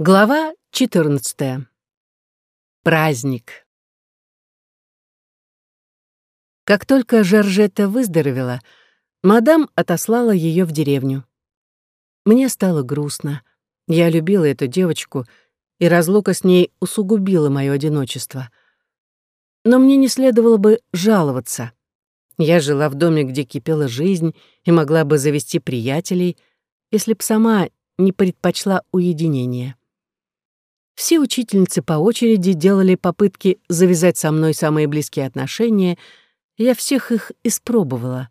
Глава 14. Праздник. Как только Жоржетта выздоровела, мадам отослала ее в деревню. Мне стало грустно. Я любила эту девочку, и разлука с ней усугубила мое одиночество. Но мне не следовало бы жаловаться. Я жила в доме, где кипела жизнь, и могла бы завести приятелей, если б сама не предпочла уединение. Все учительницы по очереди делали попытки завязать со мной самые близкие отношения, я всех их испробовала.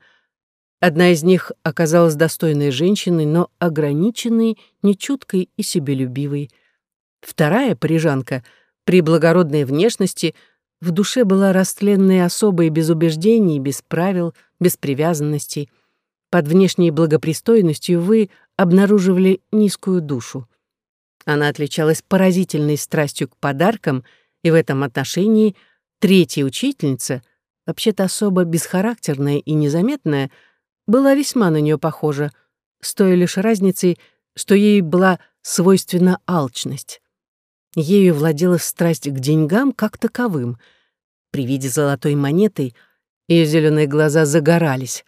Одна из них оказалась достойной женщиной, но ограниченной, нечуткой и себелюбивой. Вторая, парижанка, при благородной внешности, в душе была растленной особой без убеждений, без правил, без привязанностей. Под внешней благопристойностью вы обнаруживали низкую душу. Она отличалась поразительной страстью к подаркам, и в этом отношении третья учительница, вообще-то особо бесхарактерная и незаметная, была весьма на нее похожа, с той лишь разницей, что ей была свойственна алчность. Ею владела страсть к деньгам как таковым. При виде золотой монеты ее зеленые глаза загорались.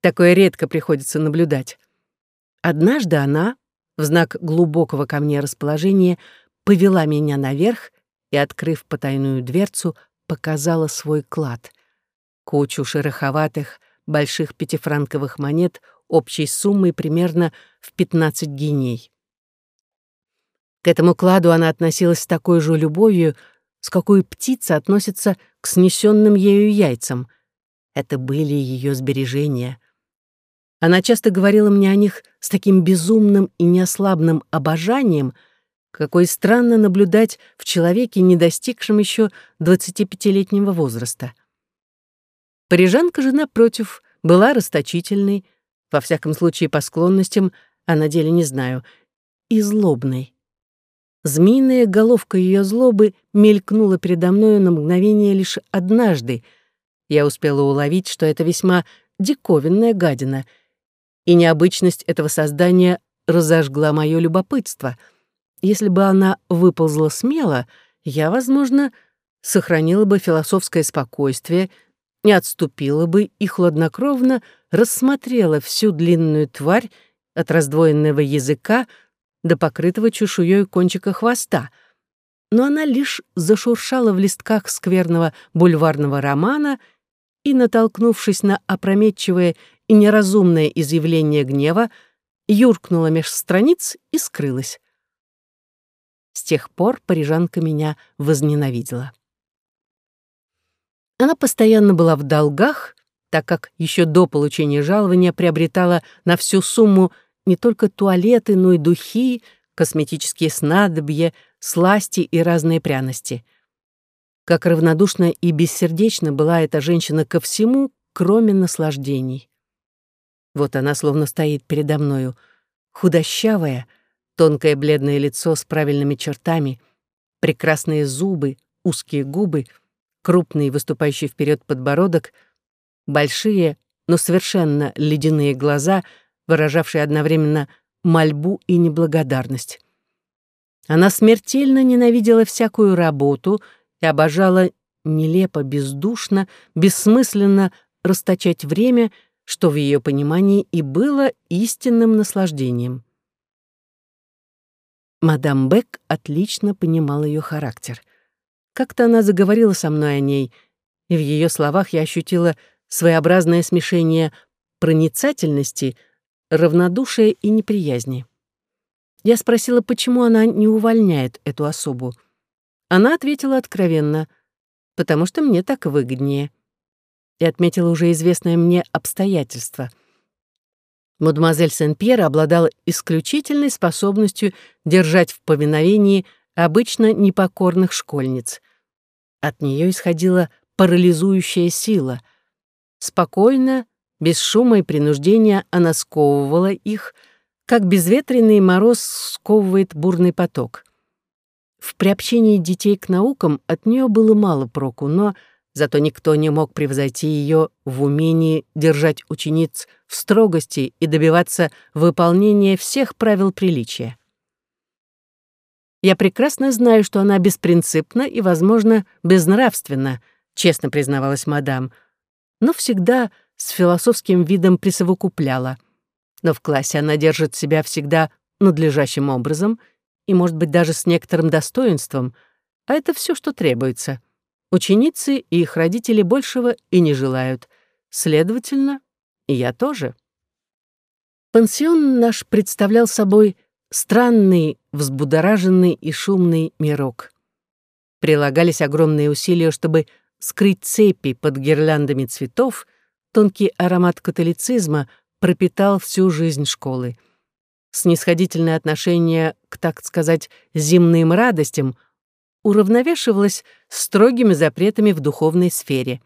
Такое редко приходится наблюдать. Однажды она, в знак глубокого ко мне расположения повела меня наверх и, открыв потайную дверцу, показала свой клад. Кучу шероховатых, больших пятифранковых монет общей суммой примерно в 15 гиней. К этому кладу она относилась с такой же любовью, с какой птица относится к снесенным ею яйцам. Это были ее сбережения. Она часто говорила мне о них с таким безумным и неослабным обожанием, какой странно наблюдать в человеке, не достигшем еще 25-летнего возраста. Парижанка же, напротив, была расточительной, во всяком случае по склонностям, а на деле не знаю, и злобной. Змеиная головка ее злобы мелькнула передо мною на мгновение лишь однажды. Я успела уловить, что это весьма диковинная гадина — и необычность этого создания разожгла мое любопытство. Если бы она выползла смело, я, возможно, сохранила бы философское спокойствие, не отступила бы и хладнокровно рассмотрела всю длинную тварь от раздвоенного языка до покрытого чешуей кончика хвоста. Но она лишь зашуршала в листках скверного бульварного романа и, натолкнувшись на опрометчивое и неразумное изъявление гнева, юркнула меж страниц и скрылась. С тех пор парижанка меня возненавидела. Она постоянно была в долгах, так как еще до получения жалования приобретала на всю сумму не только туалеты, но и духи, косметические снадобья, сласти и разные пряности. Как равнодушна и бессердечна была эта женщина ко всему, кроме наслаждений. Вот она словно стоит передо мною, худощавая, тонкое бледное лицо с правильными чертами, прекрасные зубы, узкие губы, крупный выступающий вперед подбородок, большие, но совершенно ледяные глаза, выражавшие одновременно мольбу и неблагодарность. Она смертельно ненавидела всякую работу и обожала нелепо, бездушно, бессмысленно расточать время — что в ее понимании и было истинным наслаждением. Мадам Бек отлично понимала ее характер. Как-то она заговорила со мной о ней, и в ее словах я ощутила своеобразное смешение проницательности, равнодушия и неприязни. Я спросила, почему она не увольняет эту особу. Она ответила откровенно, «Потому что мне так выгоднее» и отметила уже известное мне обстоятельство. Мадемуазель Сен-Пьер обладала исключительной способностью держать в повиновении обычно непокорных школьниц. От нее исходила парализующая сила. Спокойно, без шума и принуждения она сковывала их, как безветренный мороз сковывает бурный поток. В приобщении детей к наукам от нее было мало проку, но Зато никто не мог превзойти ее в умении держать учениц в строгости и добиваться выполнения всех правил приличия. Я прекрасно знаю, что она беспринципна и, возможно, безнравственна, честно признавалась мадам, но всегда с философским видом присовокупляла. Но в классе она держит себя всегда надлежащим образом и, может быть, даже с некоторым достоинством, а это все, что требуется. Ученицы и их родители большего и не желают. Следовательно, и я тоже. Пансион наш представлял собой странный, взбудораженный и шумный мирок. Прилагались огромные усилия, чтобы скрыть цепи под гирляндами цветов, тонкий аромат католицизма пропитал всю жизнь школы. Снисходительное отношение к, так сказать, зимним радостям уравновешивалось строгими запретами в духовной сфере.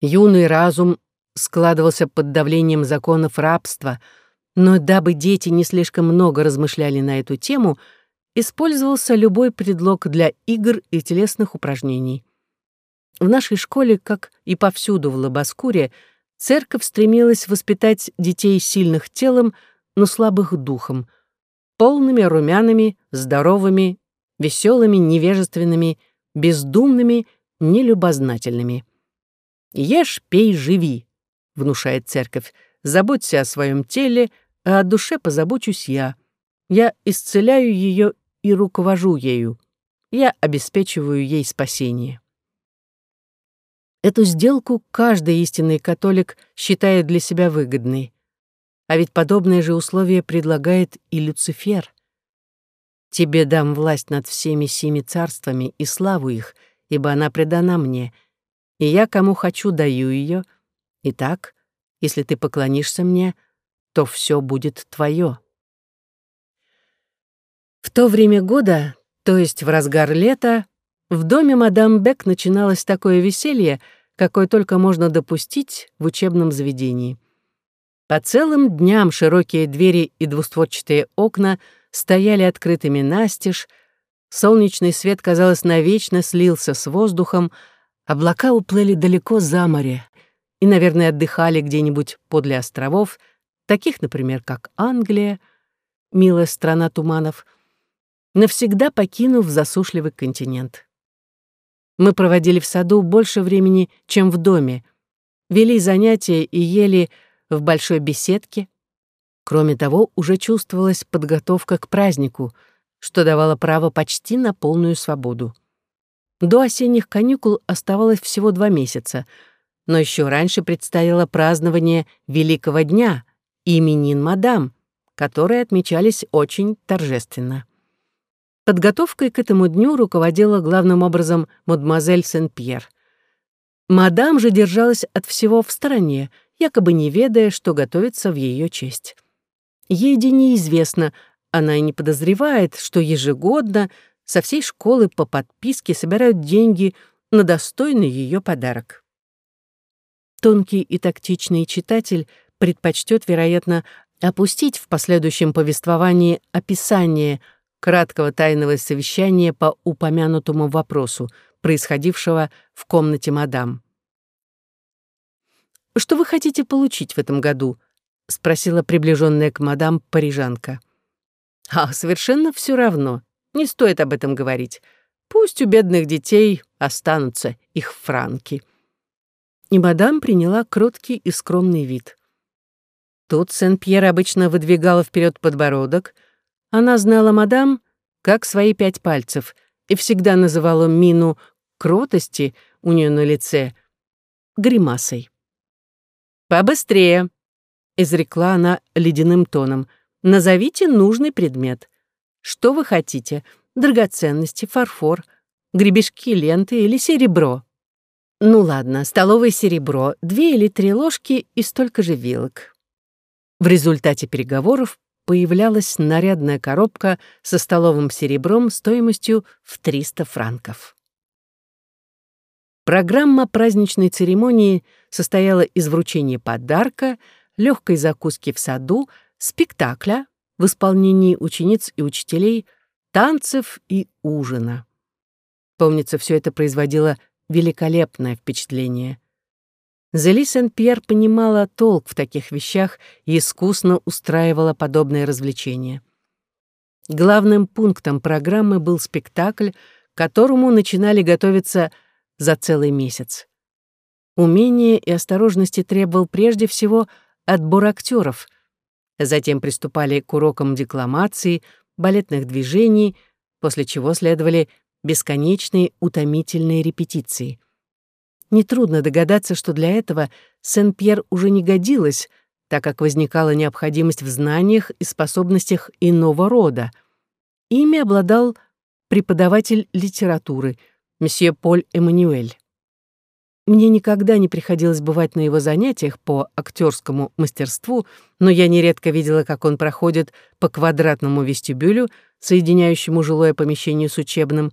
Юный разум складывался под давлением законов рабства, но дабы дети не слишком много размышляли на эту тему, использовался любой предлог для игр и телесных упражнений. В нашей школе, как и повсюду в Лобоскуре, церковь стремилась воспитать детей сильных телом, но слабых духом, полными, румяными, здоровыми, веселыми, невежественными, бездумными, нелюбознательными. «Ешь, пей, живи», — внушает церковь, «заботься о своем теле, а о душе позабочусь я. Я исцеляю ее и руковожу ею. Я обеспечиваю ей спасение». Эту сделку каждый истинный католик считает для себя выгодной. А ведь подобное же условие предлагает и Люцифер. «Тебе дам власть над всеми семи царствами и славу их, ибо она предана мне, и я кому хочу даю ее. Итак, если ты поклонишься мне, то все будет твое». В то время года, то есть в разгар лета, в доме мадам Бек начиналось такое веселье, какое только можно допустить в учебном заведении. По целым дням широкие двери и двустворчатые окна стояли открытыми настежь, солнечный свет, казалось, навечно слился с воздухом, облака уплыли далеко за море и, наверное, отдыхали где-нибудь подле островов, таких, например, как Англия, милая страна туманов, навсегда покинув засушливый континент. Мы проводили в саду больше времени, чем в доме, вели занятия и ели в большой беседке. Кроме того, уже чувствовалась подготовка к празднику, что давало право почти на полную свободу. До осенних каникул оставалось всего два месяца, но еще раньше предстояло празднование Великого дня, именин мадам, которые отмечались очень торжественно. Подготовкой к этому дню руководила главным образом мадемуазель Сен-Пьер. Мадам же держалась от всего в стороне, якобы не ведая, что готовится в ее честь. Ей неизвестно, она и не подозревает, что ежегодно со всей школы по подписке собирают деньги на достойный ее подарок. Тонкий и тактичный читатель предпочтет, вероятно, опустить в последующем повествовании описание краткого тайного совещания по упомянутому вопросу, происходившего в комнате мадам. «Что вы хотите получить в этом году?» — спросила приближенная к мадам парижанка. «А, совершенно все равно. Не стоит об этом говорить. Пусть у бедных детей останутся их франки». И мадам приняла кроткий и скромный вид. Тут Сен-Пьер обычно выдвигала вперед подбородок, она знала мадам как свои пять пальцев и всегда называла мину кротости у нее на лице гримасой. «Побыстрее», — изрекла она ледяным тоном, — «назовите нужный предмет. Что вы хотите? Драгоценности, фарфор, гребешки, ленты или серебро?» «Ну ладно, столовое серебро, две или три ложки и столько же вилок». В результате переговоров появлялась нарядная коробка со столовым серебром стоимостью в 300 франков. Программа праздничной церемонии состояла из вручения подарка, легкой закуски в саду, спектакля в исполнении учениц и учителей, танцев и ужина. Помнится, все это производило великолепное впечатление. Зели Сен-Пьер понимала толк в таких вещах и искусно устраивала подобные развлечения. Главным пунктом программы был спектакль, к которому начинали готовиться за целый месяц. Умение и осторожности требовал прежде всего отбор актеров. Затем приступали к урокам декламации, балетных движений, после чего следовали бесконечные утомительные репетиции. Нетрудно догадаться, что для этого Сен-Пьер уже не годилась, так как возникала необходимость в знаниях и способностях иного рода. Ими обладал преподаватель литературы, месье Поль Эммануэль. Мне никогда не приходилось бывать на его занятиях по актерскому мастерству, но я нередко видела, как он проходит по квадратному вестибюлю, соединяющему жилое помещение с учебным,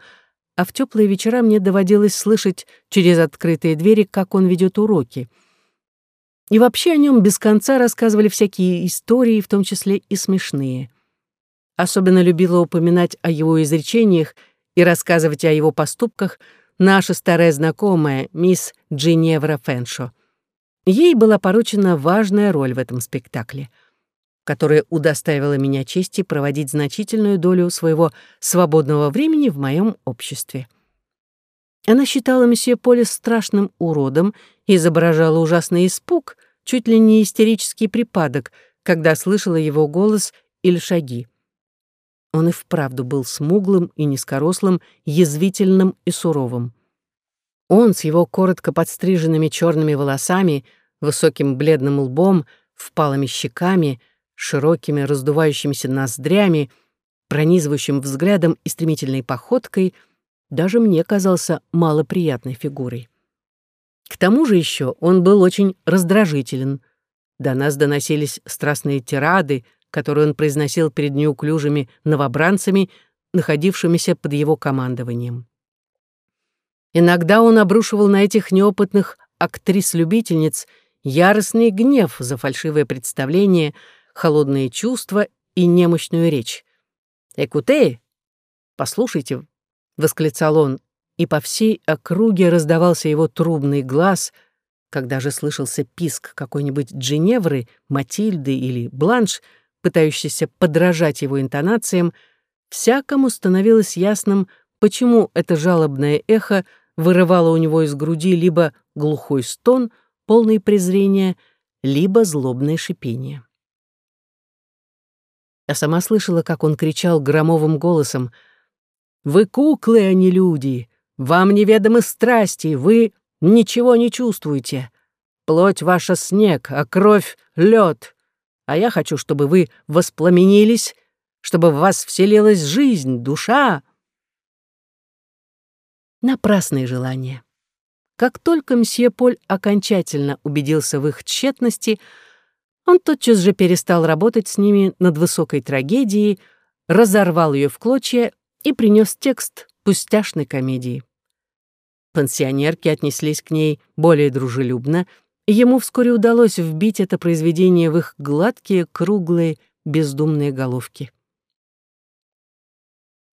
а в теплые вечера мне доводилось слышать через открытые двери, как он ведет уроки. И вообще о нем без конца рассказывали всякие истории, в том числе и смешные. Особенно любила упоминать о его изречениях и рассказывать о его поступках наша старая знакомая, мисс Джиневра Фэншо. Ей была поручена важная роль в этом спектакле — которая удостаивала меня чести проводить значительную долю своего свободного времени в моем обществе. Она считала месье Поля страшным уродом и изображала ужасный испуг, чуть ли не истерический припадок, когда слышала его голос или шаги. Он и вправду был смуглым и низкорослым, язвительным и суровым. Он с его коротко подстриженными черными волосами, высоким бледным лбом, впалыми щеками — широкими раздувающимися ноздрями, пронизывающим взглядом и стремительной походкой, даже мне казался малоприятной фигурой. К тому же еще он был очень раздражителен. До нас доносились страстные тирады, которые он произносил перед неуклюжими новобранцами, находившимися под его командованием. Иногда он обрушивал на этих неопытных актрис-любительниц яростный гнев за фальшивое представление — холодные чувства и немощную речь. «Экуте! Послушайте!» — восклицал он, и по всей округе раздавался его трубный глаз, когда же слышался писк какой-нибудь Джиневры, Матильды или Бланш, пытающийся подражать его интонациям, всякому становилось ясным, почему это жалобное эхо вырывало у него из груди либо глухой стон, полный презрения, либо злобное шипение. Я сама слышала, как он кричал громовым голосом. «Вы куклы, а не люди! Вам неведомы страсти, вы ничего не чувствуете. Плоть ваша снег, а кровь — лед. А я хочу, чтобы вы воспламенились, чтобы в вас вселилась жизнь, душа». Напрасные желания. Как только мсье Поль окончательно убедился в их тщетности — он тотчас же перестал работать с ними над высокой трагедией, разорвал ее в клочья и принес текст пустяшной комедии. Пансионерки отнеслись к ней более дружелюбно, ему вскоре удалось вбить это произведение в их гладкие, круглые, бездумные головки.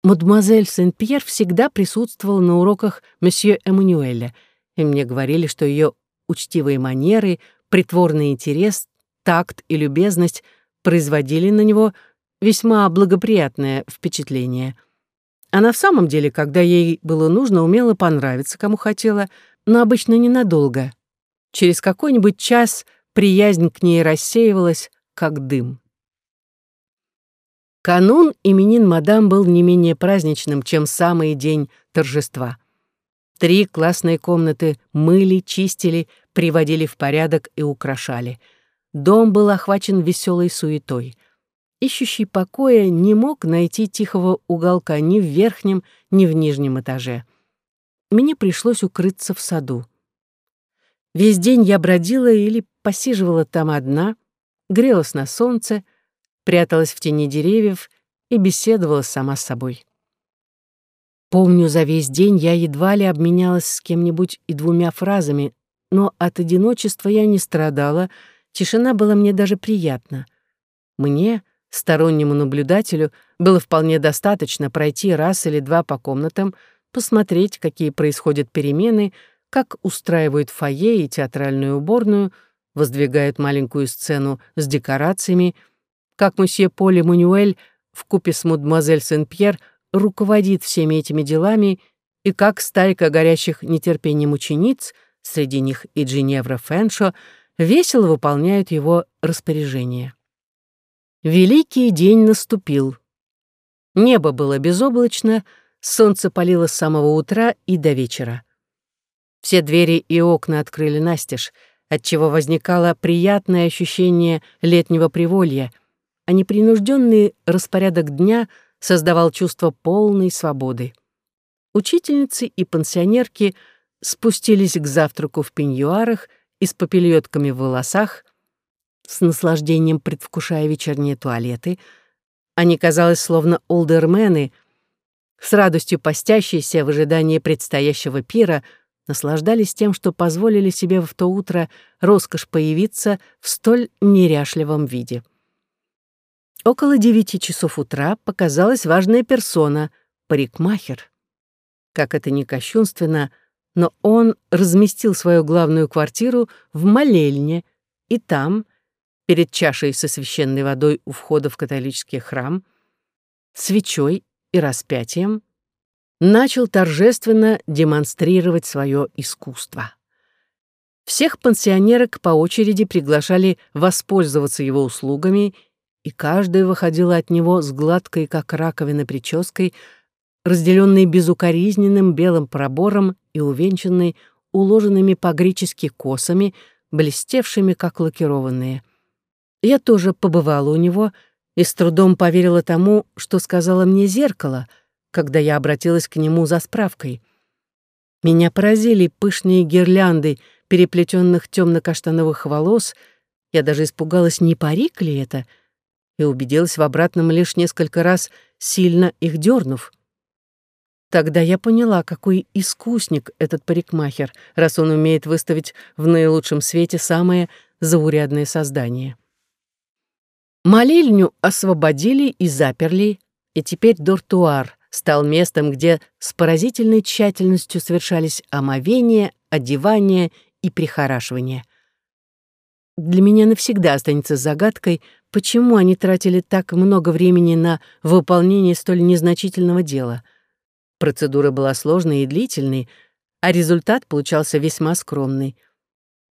Мадемуазель Сен-Пьер всегда присутствовала на уроках месье Эммануэля, и мне говорили, что ее учтивые манеры, притворный интерес такт и любезность производили на него весьма благоприятное впечатление. Она в самом деле, когда ей было нужно, умела понравиться, кому хотела, но обычно ненадолго. Через какой-нибудь час приязнь к ней рассеивалась, как дым. Канун именин мадам был не менее праздничным, чем самый день торжества. Три классные комнаты мыли, чистили, приводили в порядок и украшали — Дом был охвачен веселой суетой. Ищущий покоя не мог найти тихого уголка ни в верхнем, ни в нижнем этаже. Мне пришлось укрыться в саду. Весь день я бродила или посиживала там одна, грелась на солнце, пряталась в тени деревьев и беседовала сама с собой. Помню, за весь день я едва ли обменялась с кем-нибудь и двумя фразами, но от одиночества я не страдала — Тишина была мне даже приятна. Мне, стороннему наблюдателю, было вполне достаточно пройти раз или два по комнатам, посмотреть, какие происходят перемены, как устраивают фойе и театральную уборную, воздвигают маленькую сцену с декорациями, как мсье Поле Мануэль купе с мадемуазель Сен-Пьер руководит всеми этими делами и как стайка горящих нетерпением учениц, среди них и Джиневра Фэншо, весело выполняют его распоряжение. Великий день наступил. Небо было безоблачно, солнце палило с самого утра и до вечера. Все двери и окна открыли настежь, отчего возникало приятное ощущение летнего приволья, а непринужденный распорядок дня создавал чувство полной свободы. Учительницы и пансионерки спустились к завтраку в пеньюарах и с попельотками в волосах, с наслаждением предвкушая вечерние туалеты. Они, казалось, словно олдермены, с радостью постящиеся в ожидании предстоящего пира, наслаждались тем, что позволили себе в то утро роскошь появиться в столь неряшливом виде. Около девяти часов утра показалась важная персона — парикмахер. Как это ни кощунственно, но он разместил свою главную квартиру в молельне, и там, перед чашей со священной водой у входа в католический храм, свечой и распятием, начал торжественно демонстрировать свое искусство. Всех пансионерок по очереди приглашали воспользоваться его услугами, и каждая выходила от него с гладкой, как раковина, прической, разделенной безукоризненным белым пробором и увенчанной уложенными по-гречески косами, блестевшими, как лакированные. Я тоже побывала у него и с трудом поверила тому, что сказала мне зеркало — когда я обратилась к нему за справкой. Меня поразили пышные гирлянды переплетенных темно-каштановых волос, я даже испугалась, не парик ли это, и убедилась в обратном лишь несколько раз, сильно их дернув. Тогда я поняла, какой искусник этот парикмахер, раз он умеет выставить в наилучшем свете самое заурядное создание. Молельню освободили и заперли, и теперь дортуар, стал местом, где с поразительной тщательностью совершались омовение, одевание и прихорашивание. Для меня навсегда останется загадкой, почему они тратили так много времени на выполнение столь незначительного дела. Процедура была сложной и длительной, а результат получался весьма скромный.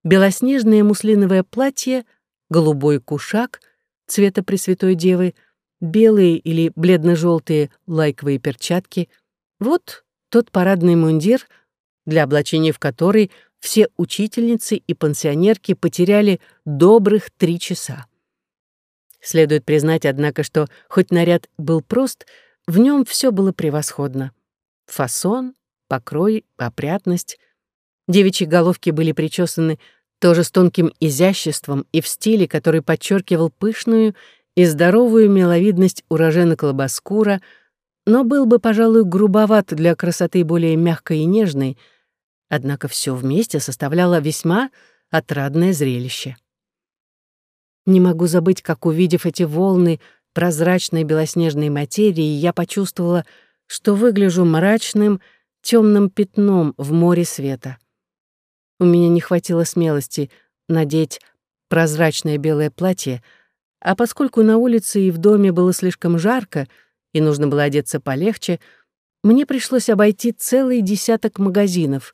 Белоснежное муслиновое платье, голубой кушак цвета Пресвятой Девы — белые или бледно-желтые лайковые перчатки. Вот тот парадный мундир, для облачения в который все учительницы и пансионерки потеряли добрых три часа. Следует признать, однако, что хоть наряд был прост, в нем все было превосходно. Фасон, покрой, опрятность. Девичьи головки были причесаны тоже с тонким изяществом и в стиле, который подчеркивал пышную и здоровую миловидность урожена Колобаскура, но был бы, пожалуй, грубоват для красоты более мягкой и нежной, однако все вместе составляло весьма отрадное зрелище. Не могу забыть, как, увидев эти волны прозрачной белоснежной материи, я почувствовала, что выгляжу мрачным, темным пятном в море света. У меня не хватило смелости надеть прозрачное белое платье — а поскольку на улице и в доме было слишком жарко, и нужно было одеться полегче, мне пришлось обойти целый десяток магазинов,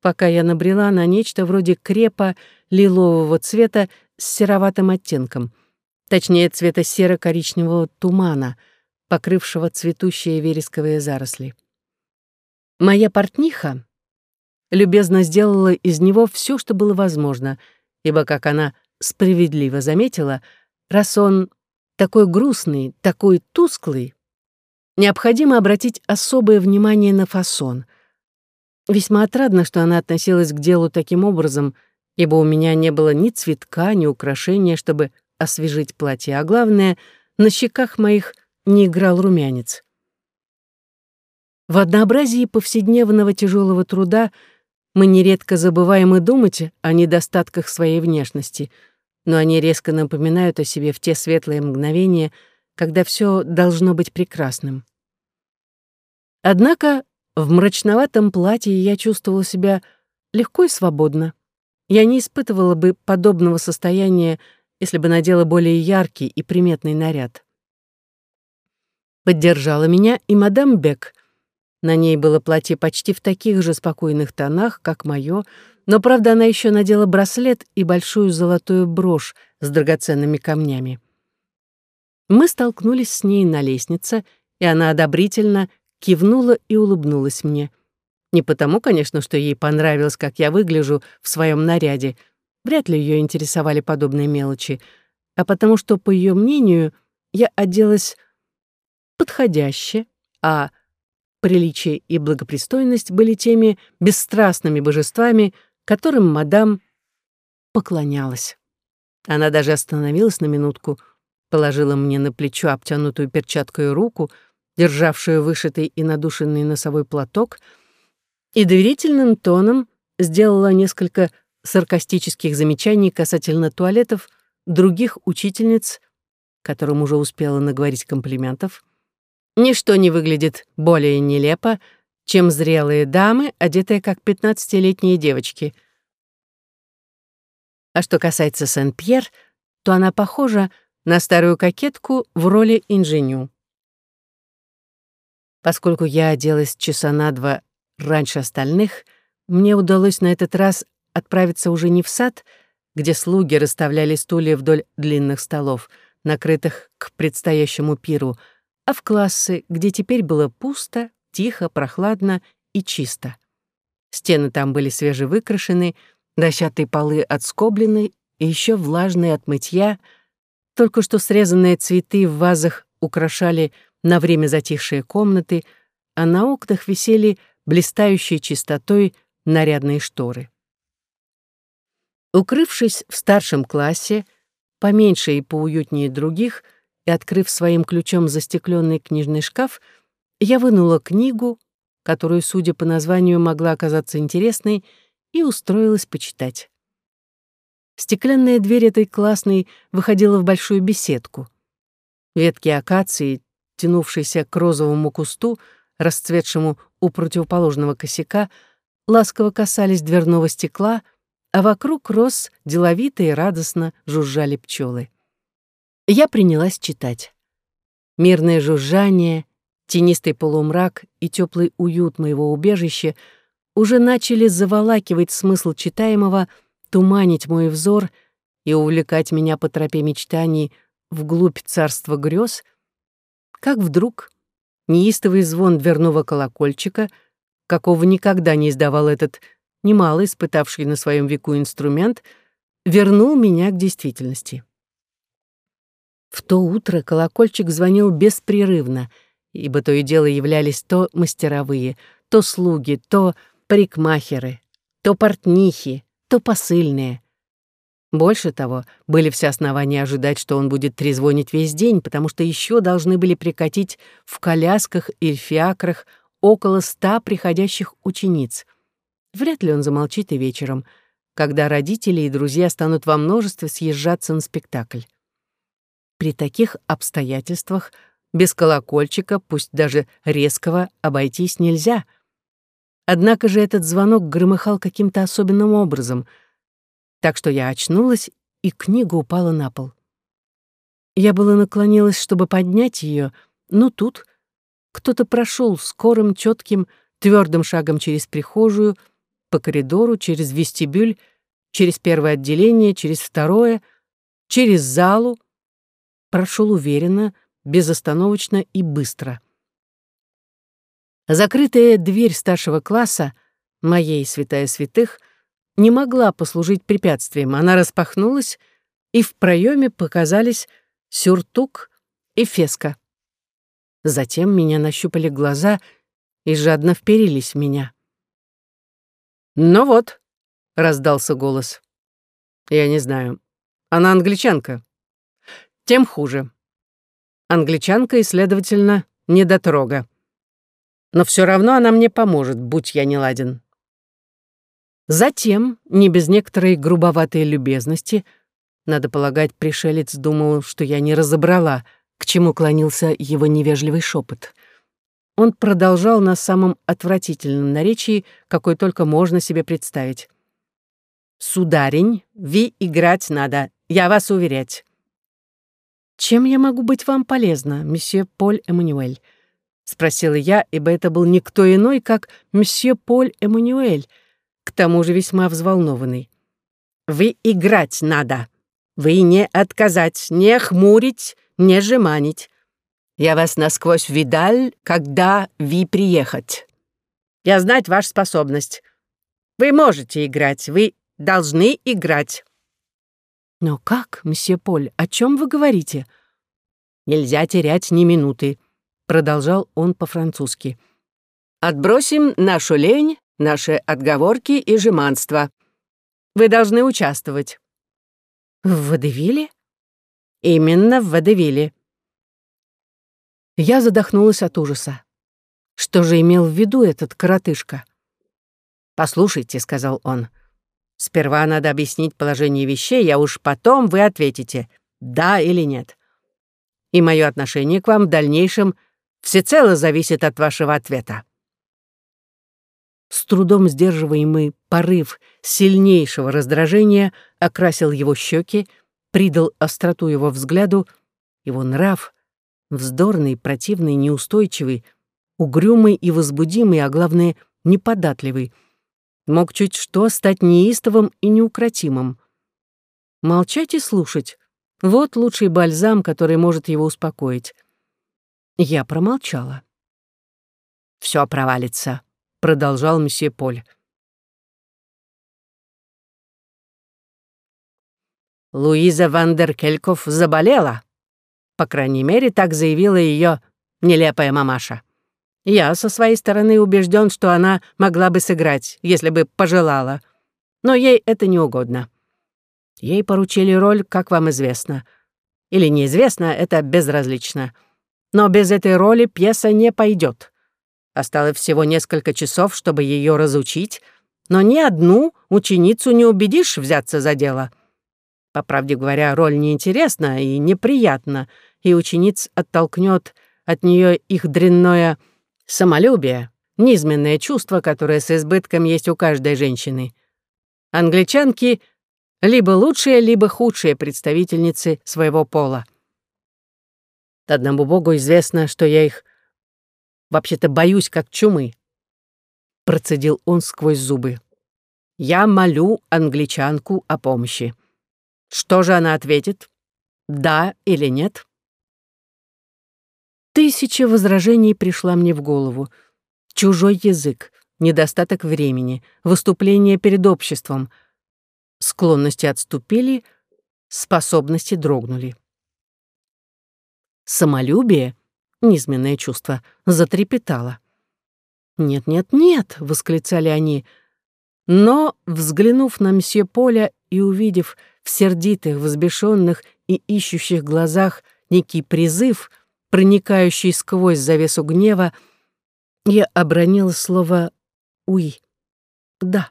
пока я набрела на нечто вроде крепа лилового цвета с сероватым оттенком, точнее, цвета серо-коричневого тумана, покрывшего цветущие вересковые заросли. Моя портниха любезно сделала из него все, что было возможно, ибо, как она справедливо заметила, — Раз он такой грустный, такой тусклый, необходимо обратить особое внимание на фасон. Весьма отрадно, что она относилась к делу таким образом, ибо у меня не было ни цветка, ни украшения, чтобы освежить платье, а главное, на щеках моих не играл румянец. В однообразии повседневного тяжелого труда мы нередко забываем и думать о недостатках своей внешности — но они резко напоминают о себе в те светлые мгновения, когда все должно быть прекрасным. Однако в мрачноватом платье я чувствовала себя легко и свободно. Я не испытывала бы подобного состояния, если бы надела более яркий и приметный наряд. Поддержала меня и мадам Бек. На ней было платье почти в таких же спокойных тонах, как мое, но, правда, она еще надела браслет и большую золотую брошь с драгоценными камнями. Мы столкнулись с ней на лестнице, и она одобрительно кивнула и улыбнулась мне. Не потому, конечно, что ей понравилось, как я выгляжу в своем наряде. Вряд ли ее интересовали подобные мелочи. А потому что, по ее мнению, я оделась подходяще, а приличие и благопристойность были теми бесстрастными божествами, которым мадам поклонялась. Она даже остановилась на минутку, положила мне на плечо обтянутую перчаткой руку, державшую вышитый и надушенный носовой платок, и доверительным тоном сделала несколько саркастических замечаний касательно туалетов других учительниц, которым уже успела наговорить комплиментов. Ничто не выглядит более нелепо, чем зрелые дамы, одетые как пятнадцатилетние девочки. А что касается Сен-Пьер, то она похожа на старую кокетку в роли инженю. Поскольку я оделась часа на два раньше остальных, мне удалось на этот раз отправиться уже не в сад, где слуги расставляли стулья вдоль длинных столов, накрытых к предстоящему пиру, а в классы, где теперь было пусто, тихо, прохладно и чисто. Стены там были свежевыкрашены, дощатые полы отскоблены и еще влажные от мытья, только что срезанные цветы в вазах украшали на время затихшие комнаты, а на окнах висели блистающие чистотой нарядные шторы. Укрывшись в старшем классе, поменьше и поуютнее других, и открыв своим ключом застекленный книжный шкаф, я вынула книгу, которую, судя по названию, могла оказаться интересной, и устроилась почитать. Стеклянная дверь этой классной выходила в большую беседку. Ветки акации, тянувшиеся к розовому кусту, расцветшему у противоположного косяка, ласково касались дверного стекла, а вокруг рос деловито и радостно жужжали пчелы. Я принялась читать. Мирное жужжание, тенистый полумрак и теплый уют моего убежища уже начали заволакивать смысл читаемого, туманить мой взор и увлекать меня по тропе мечтаний вглубь царства грез, как вдруг неистовый звон дверного колокольчика, какого никогда не издавал этот немало испытавший на своем веку инструмент, вернул меня к действительности. В то утро колокольчик звонил беспрерывно, ибо то и дело являлись то мастеровые, то слуги, то парикмахеры, то портнихи, то посыльные. Больше того, были все основания ожидать, что он будет трезвонить весь день, потому что еще должны были прикатить в колясках и фиакрах около ста приходящих учениц — Вряд ли он замолчит и вечером, когда родители и друзья станут во множестве съезжаться на спектакль. При таких обстоятельствах без колокольчика, пусть даже резкого, обойтись нельзя. Однако же этот звонок громыхал каким-то особенным образом, так что я очнулась, и книга упала на пол. Я было наклонилась, чтобы поднять ее, но тут кто-то прошел скорым, четким, твердым шагом через прихожую — по коридору, через вестибюль, через первое отделение, через второе, через залу. Прошел уверенно, безостановочно и быстро. Закрытая дверь старшего класса, моей святая святых, не могла послужить препятствием. Она распахнулась, и в проеме показались сюртук и феска. Затем меня нащупали глаза и жадно вперились в меня. «Ну вот», — раздался голос. «Я не знаю. Она англичанка. Тем хуже. Англичанка и, следовательно, недотрога. Но все равно она мне поможет, будь я не ладен». Затем, не без некоторой грубоватой любезности, надо полагать, пришелец думал, что я не разобрала, к чему клонился его невежливый шепот — он продолжал на самом отвратительном наречии, какой только можно себе представить. «Сударень, ви играть надо, я вас уверять». «Чем я могу быть вам полезна, месье Поль Эммануэль?» — спросила я, ибо это был никто иной, как месье Поль Эммануэль, к тому же весьма взволнованный. «Вы играть надо. Вы не отказать, не хмурить, не жеманить. Я вас насквозь видаль, когда вы приехать. Я знать вашу способность. Вы можете играть, вы должны играть. «Но как, мсье Поль, о чем вы говорите?» «Нельзя терять ни минуты», — продолжал он по-французски. «Отбросим нашу лень, наши отговорки и жеманство. Вы должны участвовать». «В водевиле?» «Именно в водевиле». Я задохнулась от ужаса. Что же имел в виду этот коротышка? «Послушайте», — сказал он, — Сперва надо объяснить положение вещей, а уж потом вы ответите, да или нет. И мое отношение к вам в дальнейшем всецело зависит от вашего ответа. С трудом сдерживаемый порыв сильнейшего раздражения окрасил его щеки, придал остроту его взгляду, его нрав, вздорный, противный, неустойчивый, угрюмый и возбудимый, а главное, неподатливый — мог чуть что стать неистовым и неукротимым. Молчать и слушать — вот лучший бальзам, который может его успокоить. Я промолчала. «Всё провалится», — продолжал месье Поль. Луиза Вандеркельков заболела. По крайней мере, так заявила её нелепая мамаша. Я со своей стороны убежден, что она могла бы сыграть, если бы пожелала. Но ей это не угодно. Ей поручили роль, как вам известно. Или неизвестно, это безразлично. Но без этой роли пьеса не пойдет. Осталось всего несколько часов, чтобы ее разучить, но ни одну ученицу не убедишь взяться за дело. По правде говоря, роль неинтересна и неприятна, и учениц оттолкнет от нее их дрянное Самолюбие — низменное чувство, которое с избытком есть у каждой женщины. Англичанки — либо лучшие, либо худшие представительницы своего пола. Одному богу известно, что я их вообще-то боюсь как чумы. Процедил он сквозь зубы. Я молю англичанку о помощи. Что же она ответит? Да или нет? Тысяча возражений пришла мне в голову. Чужой язык, недостаток времени, выступление перед обществом. Склонности отступили, способности дрогнули. Самолюбие, низменное чувство, затрепетало. «Нет-нет-нет!» — восклицали они. Но, взглянув на мсье Поля и увидев в сердитых, взбешенных и ищущих глазах некий призыв — проникающий сквозь завесу гнева, я обронила слово «уй». «Да».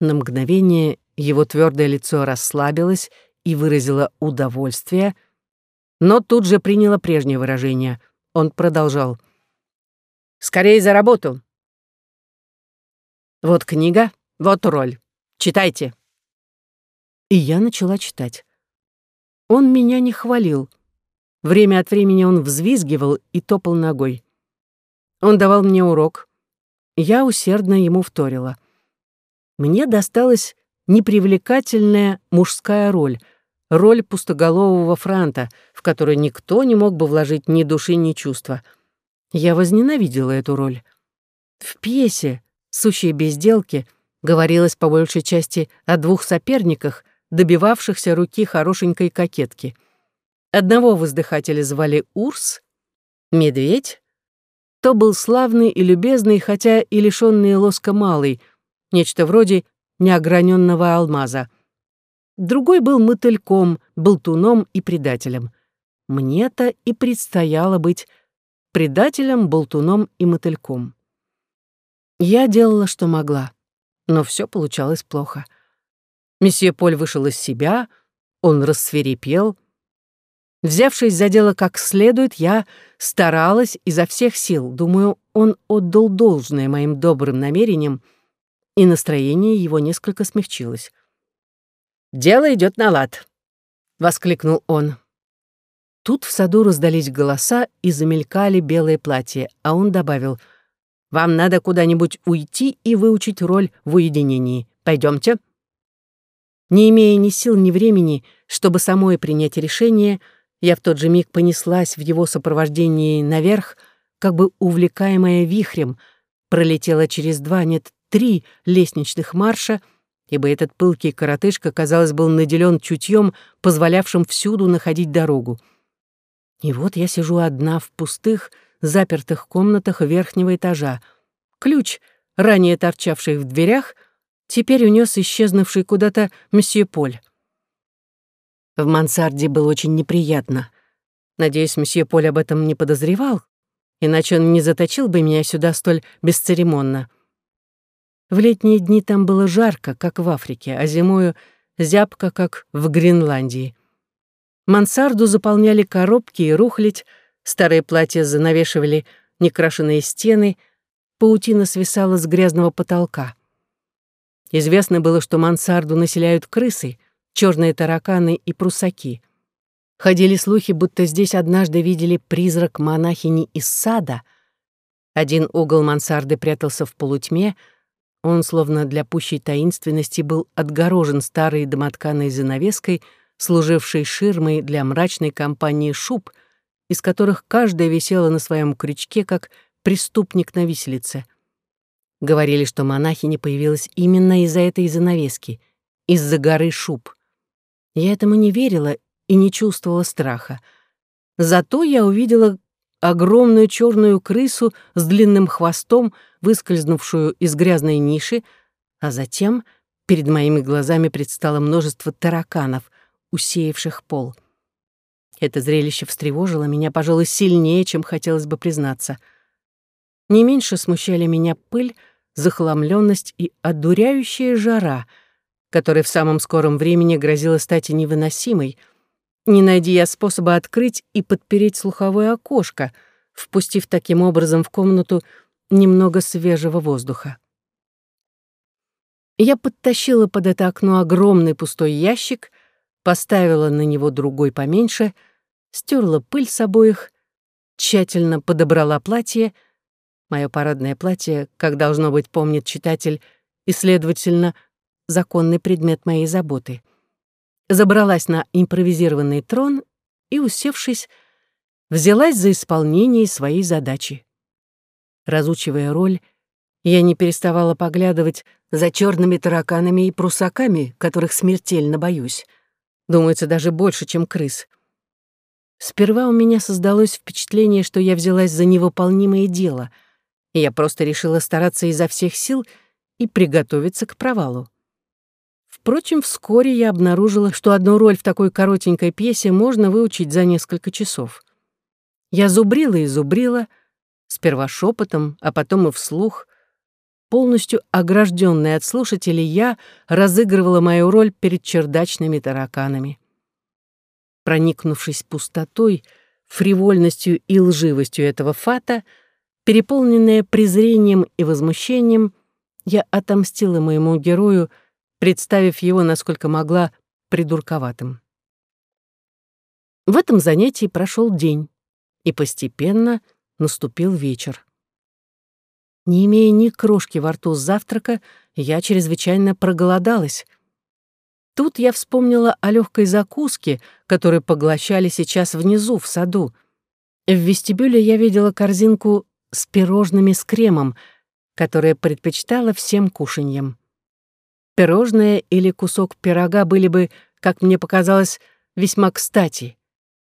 На мгновение его твердое лицо расслабилось и выразило удовольствие, но тут же приняло прежнее выражение. Он продолжал. «Скорее за работу!» «Вот книга, вот роль. Читайте!» И я начала читать. Он меня не хвалил — Время от времени он взвизгивал и топал ногой. Он давал мне урок. Я усердно ему вторила. Мне досталась непривлекательная мужская роль, роль пустоголового франта, в которой никто не мог бы вложить ни души, ни чувства. Я возненавидела эту роль. В пьесе «Сущие безделки» говорилось по большей части о двух соперниках, добивавшихся руки хорошенькой кокетки — Одного воздыхателя звали Урс, Медведь. То был славный и любезный, хотя и лишённый лоска малый, нечто вроде неограненного алмаза. Другой был мотыльком, болтуном и предателем. Мне-то и предстояло быть предателем, болтуном и мотыльком. Я делала, что могла, но все получалось плохо. Месье Поль вышел из себя, он рассверепел, Взявшись за дело как следует, я старалась изо всех сил. Думаю, он отдал должное моим добрым намерениям, и настроение его несколько смягчилось. «Дело идет на лад. воскликнул он. Тут в саду раздались голоса и замелькали белые платья, а он добавил, «Вам надо куда-нибудь уйти и выучить роль в уединении. Пойдемте». Не имея ни сил, ни времени, чтобы самой принять решение, я в тот же миг понеслась в его сопровождении наверх, как бы увлекаемая вихрем, пролетела через два, нет, три лестничных марша, ибо этот пылкий коротышка, казалось, был наделен чутьем, позволявшим всюду находить дорогу. И вот я сижу одна в пустых, запертых комнатах верхнего этажа. Ключ, ранее торчавший в дверях, теперь унес исчезнувший куда-то месье Поль. В мансарде было очень неприятно. Надеюсь, месье Поль об этом не подозревал, иначе он не заточил бы меня сюда столь бесцеремонно. В летние дни там было жарко, как в Африке, а зимою зябко, как в Гренландии. Мансарду заполняли коробки и рухлядь, старые платья занавешивали некрашенные стены, паутина свисала с грязного потолка. Известно было, что мансарду населяют крысы, черные тараканы и прусаки. Ходили слухи, будто здесь однажды видели призрак монахини из сада. Один угол мансарды прятался в полутьме, он, словно для пущей таинственности, был отгорожен старой домотканой занавеской, служившей ширмой для мрачной компании шуб, из которых каждая висела на своем крючке, как преступник на виселице. Говорили, что монахиня появилась именно из-за этой занавески, из-за горы шуб. Я этому не верила и не чувствовала страха. Зато я увидела огромную черную крысу с длинным хвостом, выскользнувшую из грязной ниши, а затем перед моими глазами предстало множество тараканов, усеявших пол. Это зрелище встревожило меня, пожалуй, сильнее, чем хотелось бы признаться. Не меньше смущали меня пыль, захламленность и одуряющая жара, которая в самом скором времени грозила стать невыносимой, не найди я способа открыть и подпереть слуховое окошко, впустив таким образом в комнату немного свежего воздуха. Я подтащила под это окно огромный пустой ящик, поставила на него другой поменьше, стерла пыль с обоих, тщательно подобрала платье — Мое парадное платье, как должно быть, помнит читатель, и, следовательно, законный предмет моей заботы. Забралась на импровизированный трон и, усевшись, взялась за исполнение своей задачи. Разучивая роль, я не переставала поглядывать за черными тараканами и прусаками, которых смертельно боюсь. Думается, даже больше, чем крыс. Сперва у меня создалось впечатление, что я взялась за невыполнимое дело — и я просто решила стараться изо всех сил и приготовиться к провалу. Впрочем, вскоре я обнаружила, что одну роль в такой коротенькой пьесе можно выучить за несколько часов. Я зубрила и зубрила, сперва шепотом, а потом и вслух. Полностью огражденная от слушателей, я разыгрывала мою роль перед чердачными тараканами. Проникнувшись пустотой, фривольностью и лживостью этого фата — Переполненная презрением и возмущением, я отомстила моему герою, представив его, насколько могла, придурковатым. В этом занятии прошел день, и постепенно наступил вечер. Не имея ни крошки во рту с завтрака, я чрезвычайно проголодалась. Тут я вспомнила о легкой закуске, которую поглощали сейчас внизу, в саду. В вестибюле я видела корзинку с пирожными с кремом, которые предпочитала всем кушаньям. Пирожное или кусок пирога были бы, как мне показалось, весьма кстати.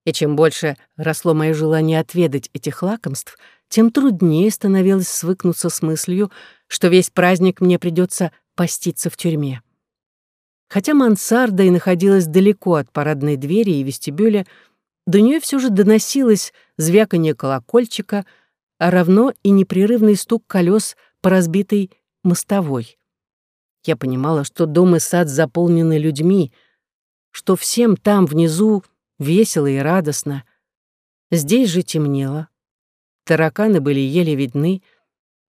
И чем больше росло мое желание отведать этих лакомств, тем труднее становилось свыкнуться с мыслью, что весь праздник мне придется поститься в тюрьме. Хотя мансарда и находилась далеко от парадной двери и вестибюля, до нее все же доносилось звяканье колокольчика — а равно и непрерывный стук колес по разбитой мостовой. Я понимала, что дом и сад заполнены людьми, что всем там внизу весело и радостно. Здесь же темнело. Тараканы были еле видны.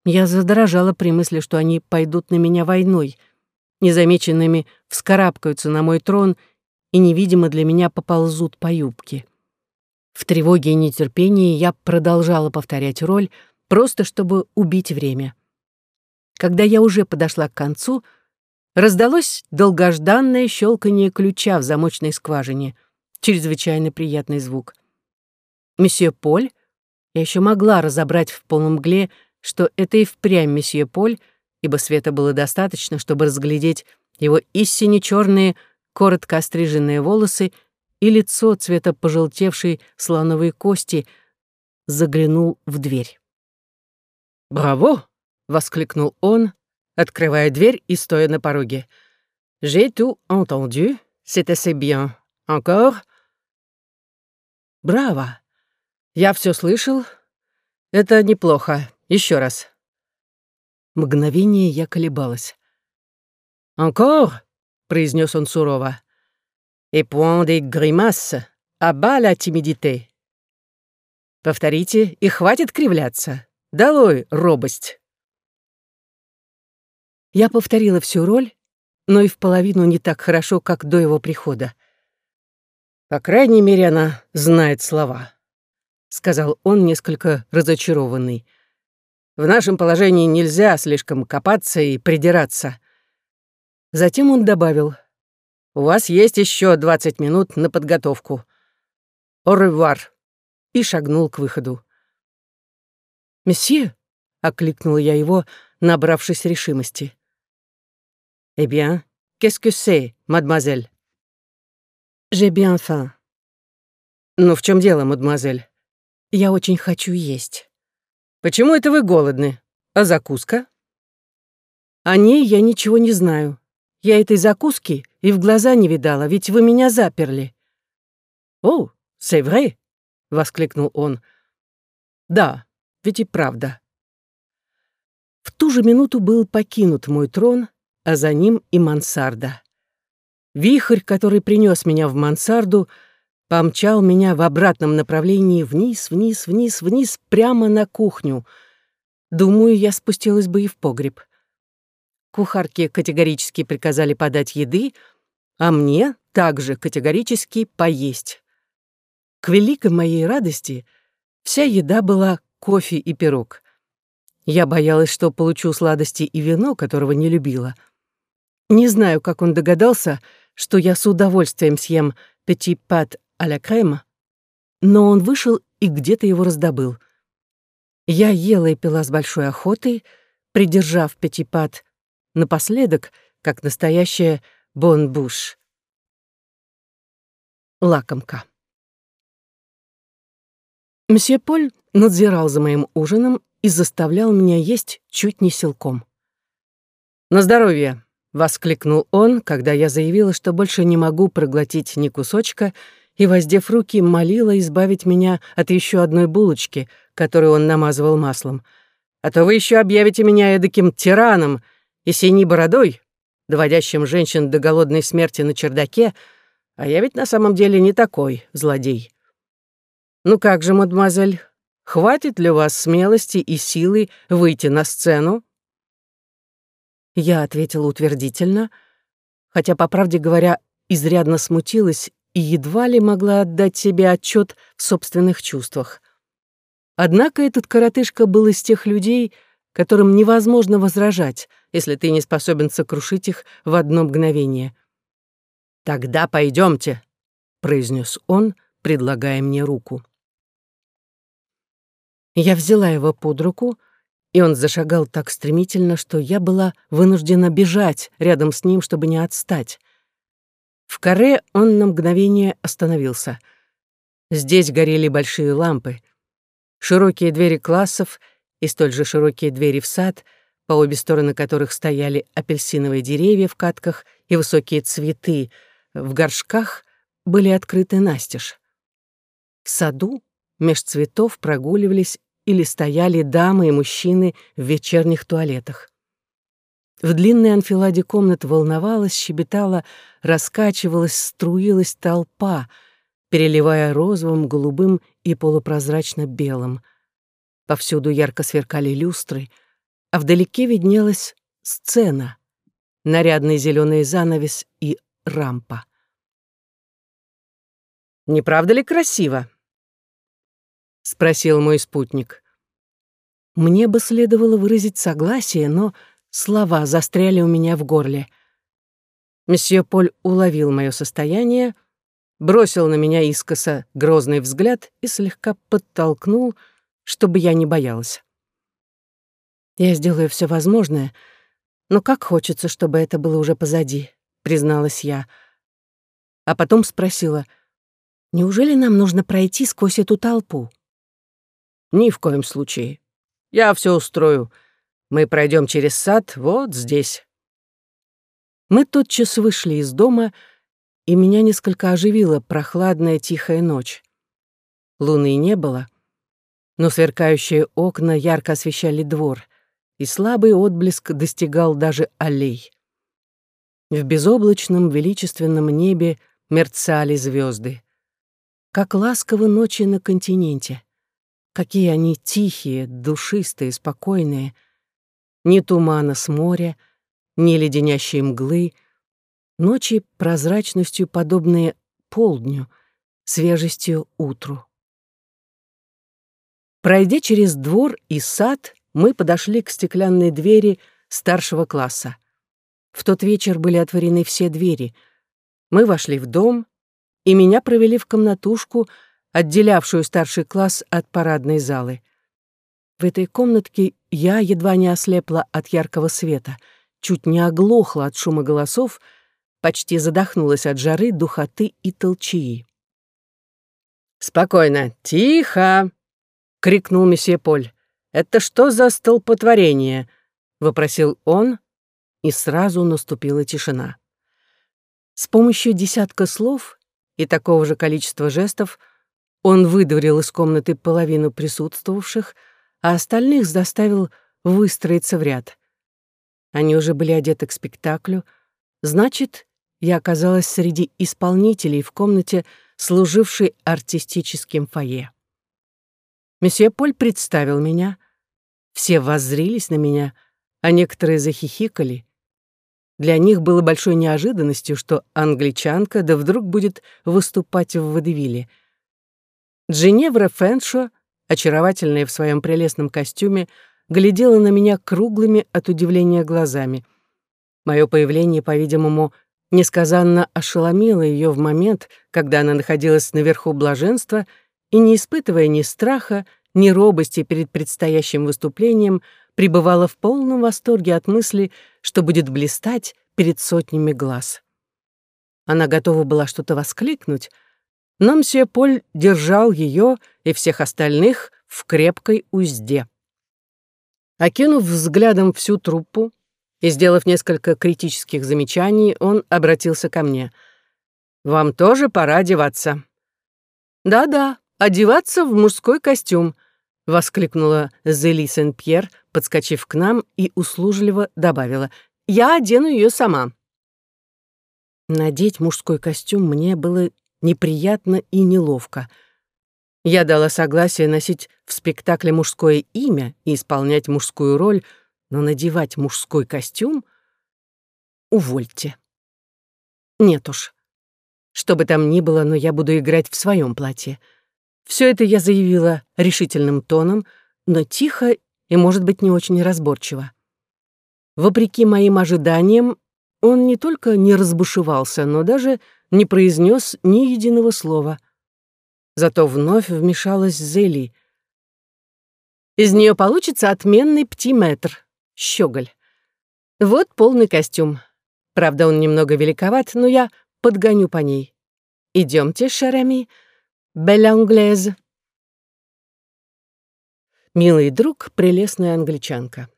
Я задрожала при мысли, что они пойдут на меня войной, незамеченными вскарабкаются на мой трон и невидимо для меня поползут по юбке. В тревоге и нетерпении я продолжала повторять роль, просто чтобы убить время. Когда я уже подошла к концу, раздалось долгожданное щелканье ключа в замочной скважине. Чрезвычайно приятный звук. Месье Поль, я еще могла разобрать в полном мгле, что это и впрямь месье Поль, ибо света было достаточно, чтобы разглядеть его истине черные, коротко остриженные волосы и лицо цвета пожелтевшей слоновой кости, заглянул в дверь. «Браво!» — воскликнул он, открывая дверь и стоя на пороге. «J'ai tout entendu. C'est assez bien. Encore?» «Браво! Я все слышал. Это неплохо. Еще раз». Мгновение я колебалась. «Encore?» — произнес он сурово. «Et point de grimaces. А la timidité». «Повторите, и хватит кривляться. Долой робость». Я повторила всю роль, но и в половину не так хорошо, как до его прихода. «По крайней мере, она знает слова», — сказал он, несколько разочарованный. «В нашем положении нельзя слишком копаться и придираться». Затем он добавил, «У вас есть еще двадцать минут на подготовку. Оревуар!» и шагнул к выходу. «Месье!» — окликнула я его, набравшись решимости. «Eh bien, qu'est-ce que c'est, mademoiselle?» «J'ai bien faim». «Ну, в чем дело, мадемуазель?» «Я очень хочу есть». «Почему это вы голодны? А закуска?» «О ней я ничего не знаю. Я этой закуски и в глаза не видала, ведь вы меня заперли». «О, c'est vrai!» — воскликнул он. «Да, ведь и правда». В ту же минуту был покинут мой трон, а за ним и мансарда. Вихрь, который принес меня в мансарду, помчал меня в обратном направлении вниз, вниз, вниз, вниз, прямо на кухню. Думаю, я спустилась бы и в погреб. Кухарке категорически приказали подать еды, а мне также категорически поесть. К великой моей радости вся еда была кофе и пирог. Я боялась, что получу сладости и вино, которого не любила — не знаю, как он догадался, что я с удовольствием съем petit пат а ля крème, но он вышел и где-то его раздобыл. Я ела и пила с большой охотой, придержав пятипад напоследок, как настоящая бонбуш. Лакомка. Мсье Поль надзирал за моим ужином и заставлял меня есть чуть не силком. «На здоровье!» Воскликнул он, когда я заявила, что больше не могу проглотить ни кусочка, и, воздев руки, молила избавить меня от еще одной булочки, которую он намазывал маслом. «А то вы еще объявите меня эдаким тираном и синей бородой, доводящим женщин до голодной смерти на чердаке, а я ведь на самом деле не такой злодей». «Ну как же, мадемуазель, хватит ли у вас смелости и силы выйти на сцену я ответила утвердительно, хотя, по правде говоря, изрядно смутилась и едва ли могла отдать себе отчет в собственных чувствах. Однако этот коротышка был из тех людей, которым невозможно возражать, если ты не способен сокрушить их в одно мгновение. «Тогда пойдемте», — произнес он, предлагая мне руку. Я взяла его под руку, и он зашагал так стремительно, что я была вынуждена бежать рядом с ним, чтобы не отстать. В каре он на мгновение остановился. Здесь горели большие лампы. Широкие двери классов и столь же широкие двери в сад, по обе стороны которых стояли апельсиновые деревья в катках и высокие цветы в горшках, были открыты настежь. В саду меж цветов прогуливались или стояли дамы и мужчины в вечерних туалетах. В длинной анфиладе комнат волновалась, щебетала, раскачивалась, струилась толпа, переливая розовым, голубым и полупрозрачно-белым. Повсюду ярко сверкали люстры, а вдалеке виднелась сцена, нарядный зеленый занавес и рампа. Не правда ли красиво?» — спросил мой спутник. Мне бы следовало выразить согласие, но слова застряли у меня в горле. Месье Поль уловил мое состояние, бросил на меня искоса грозный взгляд и слегка подтолкнул, чтобы я не боялась. «Я сделаю все возможное, но как хочется, чтобы это было уже позади», — призналась я. А потом спросила, «Неужели нам нужно пройти сквозь эту толпу?» «Ни в коем случае. Я все устрою. Мы пройдем через сад вот здесь». Мы тотчас вышли из дома, и меня несколько оживила прохладная тихая ночь. Луны не было, но сверкающие окна ярко освещали двор, и слабый отблеск достигал даже аллей. В безоблачном величественном небе мерцали звезды. Как ласковы ночи на континенте. Какие они тихие, душистые, спокойные. Ни тумана с моря, ни леденящей мглы. Ночи прозрачностью подобные полдню, свежестью утру. Пройдя через двор и сад, мы подошли к стеклянной двери старшего класса. В тот вечер были отворены все двери. Мы вошли в дом, и меня провели в комнатушку, отделявшую старший класс от парадной залы. В этой комнатке я едва не ослепла от яркого света, чуть не оглохла от шума голосов, почти задохнулась от жары, духоты и толчии. «Спокойно, тихо!» — крикнул месье Поль. «Это что за столпотворение?» — вопросил он, и сразу наступила тишина. С помощью десятка слов и такого же количества жестов он выдворил из комнаты половину присутствовавших, а остальных заставил выстроиться в ряд. Они уже были одеты к спектаклю, значит, я оказалась среди исполнителей в комнате, служившей артистическим фойе. Месье Поль представил меня. Все воззрились на меня, а некоторые захихикали. Для них было большой неожиданностью, что англичанка да вдруг будет выступать в водевиле — Джиневра Фэншо, очаровательная в своем прелестном костюме, глядела на меня круглыми от удивления глазами. Мое появление, по-видимому, несказанно ошеломило ее в момент, когда она находилась наверху блаженства и, не испытывая ни страха, ни робости перед предстоящим выступлением, пребывала в полном восторге от мысли, что будет блистать перед сотнями глаз. Она готова была что-то воскликнуть, но мсье Поль держал ее и всех остальных в крепкой узде. Окинув взглядом всю труппу и сделав несколько критических замечаний, он обратился ко мне. «Вам тоже пора одеваться». «Да-да, одеваться в мужской костюм», — воскликнула Зели Сен-Пьер, подскочив к нам и услужливо добавила. «Я одену ее сама». Надеть мужской костюм мне было неприятно и неловко. Я дала согласие носить в спектакле мужское имя и исполнять мужскую роль, но надевать мужской костюм — увольте. Нет уж. Что бы там ни было, но я буду играть в своем платье. Все это я заявила решительным тоном, но тихо и, может быть, не очень разборчиво. Вопреки моим ожиданиям, он не только не разбушевался, но даже не произнес ни единого слова. Зато вновь вмешалась Зели. Из нее получится отменный птиметр, щеголь. Вот полный костюм. Правда, он немного великоват, но я подгоню по ней. Идемте, шарами, бель англез. Милый друг, прелестная англичанка.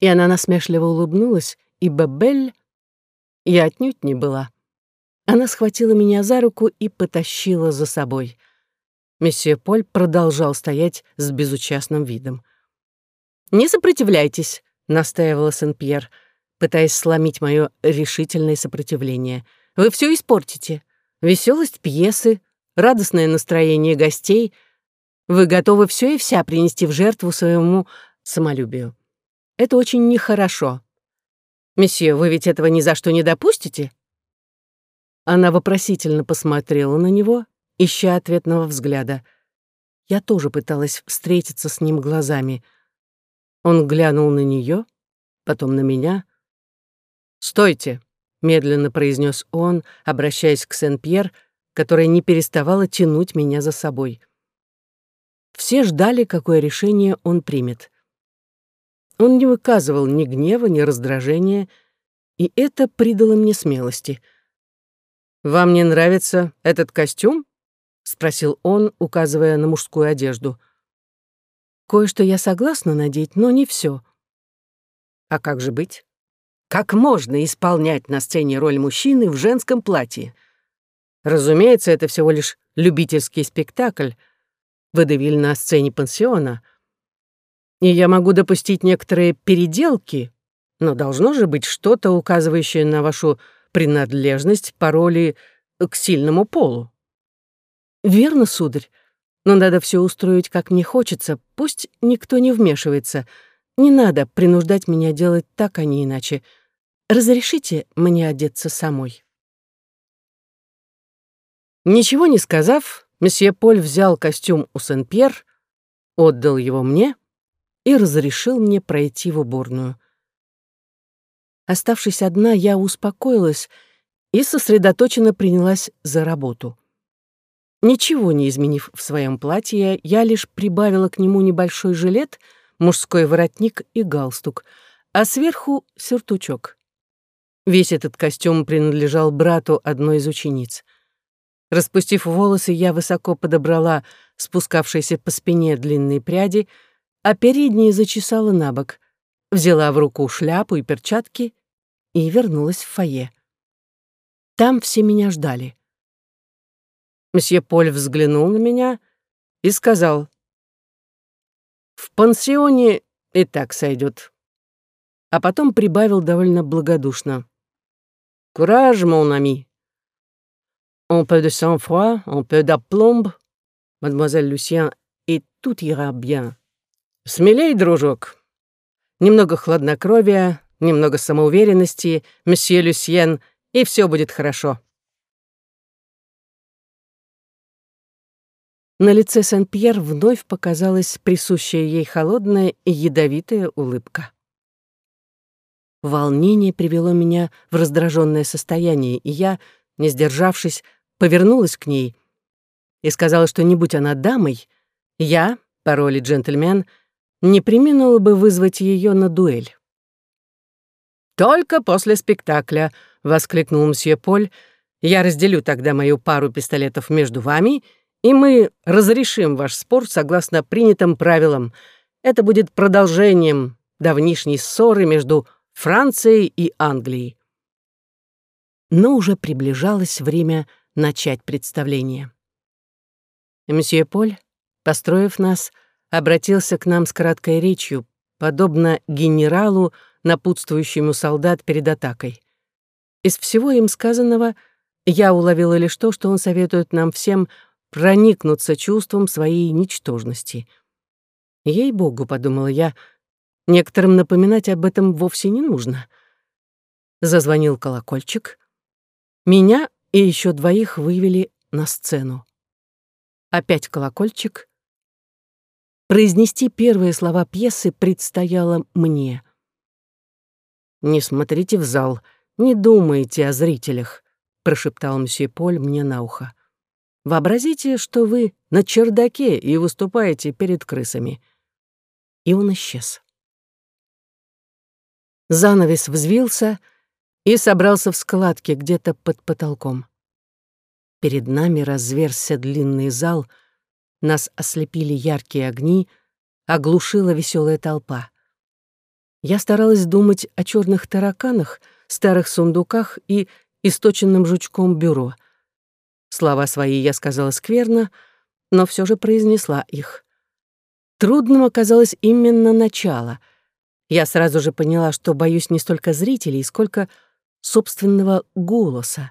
И она насмешливо улыбнулась, ибо Бель я отнюдь не была. Она схватила меня за руку и потащила за собой. Месье Поль продолжал стоять с безучастным видом. «Не сопротивляйтесь», — настаивала Сен-Пьер, пытаясь сломить мое решительное сопротивление. «Вы все испортите. Веселость пьесы, радостное настроение гостей. Вы готовы все и вся принести в жертву своему самолюбию. Это очень нехорошо. Месье, вы ведь этого ни за что не допустите?» Она вопросительно посмотрела на него, ища ответного взгляда. Я тоже пыталась встретиться с ним глазами. Он глянул на нее, потом на меня. «Стойте!» — медленно произнес он, обращаясь к Сен-Пьер, которая не переставала тянуть меня за собой. Все ждали, какое решение он примет. Он не выказывал ни гнева, ни раздражения, и это придало мне смелости. «Вам не нравится этот костюм?» — спросил он, указывая на мужскую одежду. «Кое-что я согласна надеть, но не все. «А как же быть? Как можно исполнять на сцене роль мужчины в женском платье? Разумеется, это всего лишь любительский спектакль, выдавили на сцене пансиона — и я могу допустить некоторые переделки, но должно же быть что-то, указывающее на вашу принадлежность по роли к сильному полу. Верно, сударь, но надо все устроить, как мне хочется, пусть никто не вмешивается. Не надо принуждать меня делать так, а не иначе. Разрешите мне одеться самой. Ничего не сказав, месье Поль взял костюм у Сен-Пьер, отдал его мне — и разрешил мне пройти в уборную. Оставшись одна, я успокоилась и сосредоточенно принялась за работу. Ничего не изменив в своем платье, я лишь прибавила к нему небольшой жилет, мужской воротник и галстук, а сверху — сюртучок. Весь этот костюм принадлежал брату одной из учениц. Распустив волосы, я высоко подобрала спускавшиеся по спине длинные пряди — а передние зачесала на бок, взяла в руку шляпу и перчатки и вернулась в фойе. Там все меня ждали. Мсье Поль взглянул на меня и сказал, «В пансионе и так сойдет». А потом прибавил довольно благодушно. «Кураж, мон ami. Un peu de sang-froid, un peu d'aplomb, мадемуазель Люсьен, и tout ira bien». «Смелей, дружок. Немного хладнокровия, немного самоуверенности, месье Люсьен, и все будет хорошо». На лице Сен-Пьер вновь показалась присущая ей холодная и ядовитая улыбка. Волнение привело меня в раздраженное состояние, и я, не сдержавшись, повернулась к ней и сказала, что не будь она дамой, я, по роли джентльмен, не приминула бы вызвать ее на дуэль. «Только после спектакля», — воскликнул мсье Поль, «я разделю тогда мою пару пистолетов между вами, и мы разрешим ваш спор согласно принятым правилам. Это будет продолжением давнишней ссоры между Францией и Англией». Но уже приближалось время начать представление. Мсье Поль, построив нас, — обратился к нам с краткой речью, подобно генералу, напутствующему солдат перед атакой. Из всего им сказанного я уловила лишь то, что он советует нам всем проникнуться чувством своей ничтожности. Ей-богу, подумала я, некоторым напоминать об этом вовсе не нужно. Зазвонил колокольчик. Меня и еще двоих вывели на сцену. Опять колокольчик, Произнести первые слова пьесы предстояло мне. «Не смотрите в зал, не думайте о зрителях», — прошептал мсье Поль мне на ухо. «Вообразите, что вы на чердаке и выступаете перед крысами». И он исчез. Занавес взвился и собрался в складке где-то под потолком. Перед нами разверзся длинный зал — нас ослепили яркие огни, оглушила веселая толпа. Я старалась думать о черных тараканах, старых сундуках и источенном жучком бюро. Слова свои я сказала скверно, но все же произнесла их. Трудным оказалось именно начало. Я сразу же поняла, что боюсь не столько зрителей, сколько собственного голоса.